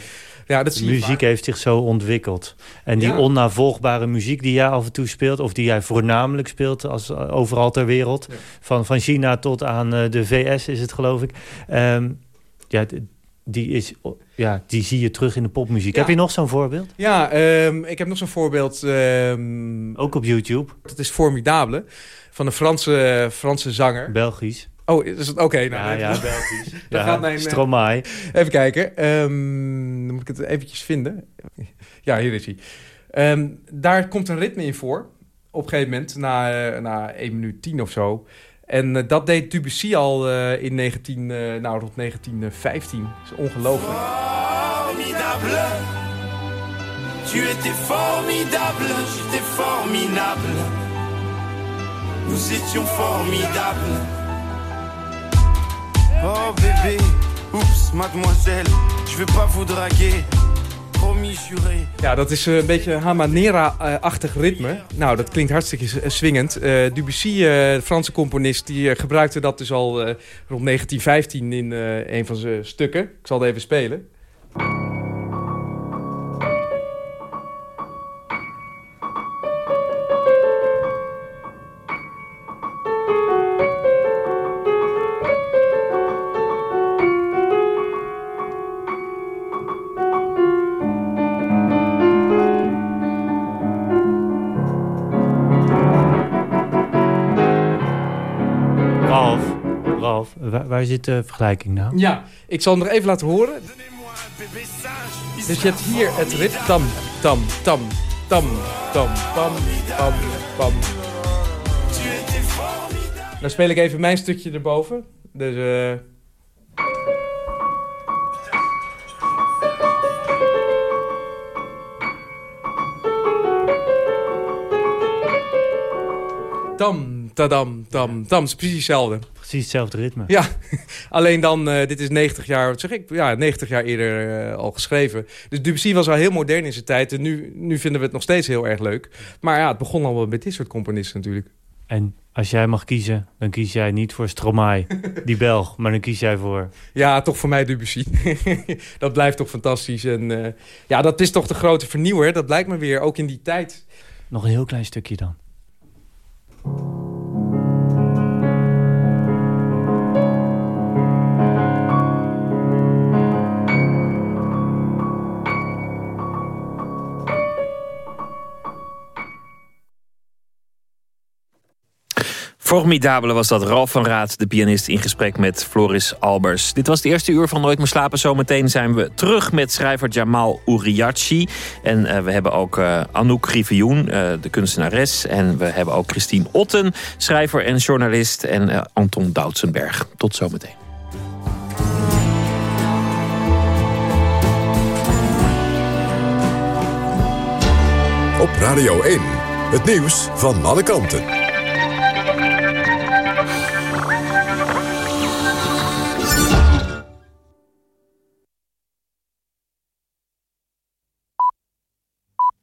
dat de muziek heeft zich zo ontwikkeld. En die onnavolgbare muziek die jij af en toe speelt... of die jij voornamelijk speelt als, eh, overal ter wereld... Van, van China tot aan uh, de VS is het, geloof ik... Um, ja, die, is, ja, die zie je terug in de popmuziek. Heb je nog zo'n voorbeeld? Ja, um, ik heb nog zo'n voorbeeld. Um, Ook op YouTube? Dat is Formidable. Van een Franse, Franse zanger. Belgisch. Oh, is het oké? Okay, nou, ja, ja, Belgisch. Ja, gaat mijn, Stromae. Even kijken. Um, dan moet ik het eventjes vinden. ja, hier is hij. Um, daar komt een ritme in voor. Op een gegeven moment, na, na 1 minuut 10 of zo. En uh, dat deed Debussy al uh, in 19, uh, nou, rond 1915. Dat is ongelooflijk. Formidable. Tu étais formidable, j'étais formidable. Nous étions formidables. Oh bébé, oeps, mademoiselle, je veux pas vous draguer. Ja, dat is een beetje Hamanera-achtig ritme. Nou, dat klinkt hartstikke swingend. Uh, Debussy, de Franse componist, die gebruikte dat dus al rond 1915 in een van zijn stukken. Ik zal het even spelen. Waar, zit de vergelijking nou? Ja, ik zal hem nog even laten horen. Dus je hebt hier het rit. Tam, tam, tam, tam, tam, pam, pam. Dan speel ik even mijn stukje erboven. Dus... Uh... Tam, tadam, tam, tam. Het is precies hetzelfde. Precies hetzelfde ritme. Ja, alleen dan, uh, dit is 90 jaar, wat zeg ik? Ja, 90 jaar eerder uh, al geschreven. Dus Debussy was al heel modern in zijn tijd. En nu, nu vinden we het nog steeds heel erg leuk. Maar ja, het begon al wel met dit soort componisten natuurlijk. En als jij mag kiezen, dan kies jij niet voor Stromae, die Belg. Maar dan kies jij voor... Ja, toch voor mij Debussy. dat blijft toch fantastisch. En uh, ja, dat is toch de grote vernieuwer. Dat blijkt me weer, ook in die tijd. Nog een heel klein stukje dan. Formidabele was dat. Ralf van Raad, de pianist, in gesprek met Floris Albers. Dit was het eerste uur van Nooit meer slapen. Zometeen zijn we terug met schrijver Jamal Uriachi. En uh, we hebben ook uh, Anouk Rivioen, uh, de kunstenares. En we hebben ook Christine Otten, schrijver en journalist. En Anton Doutsenberg. Tot zometeen. Op Radio 1, het nieuws van alle kanten.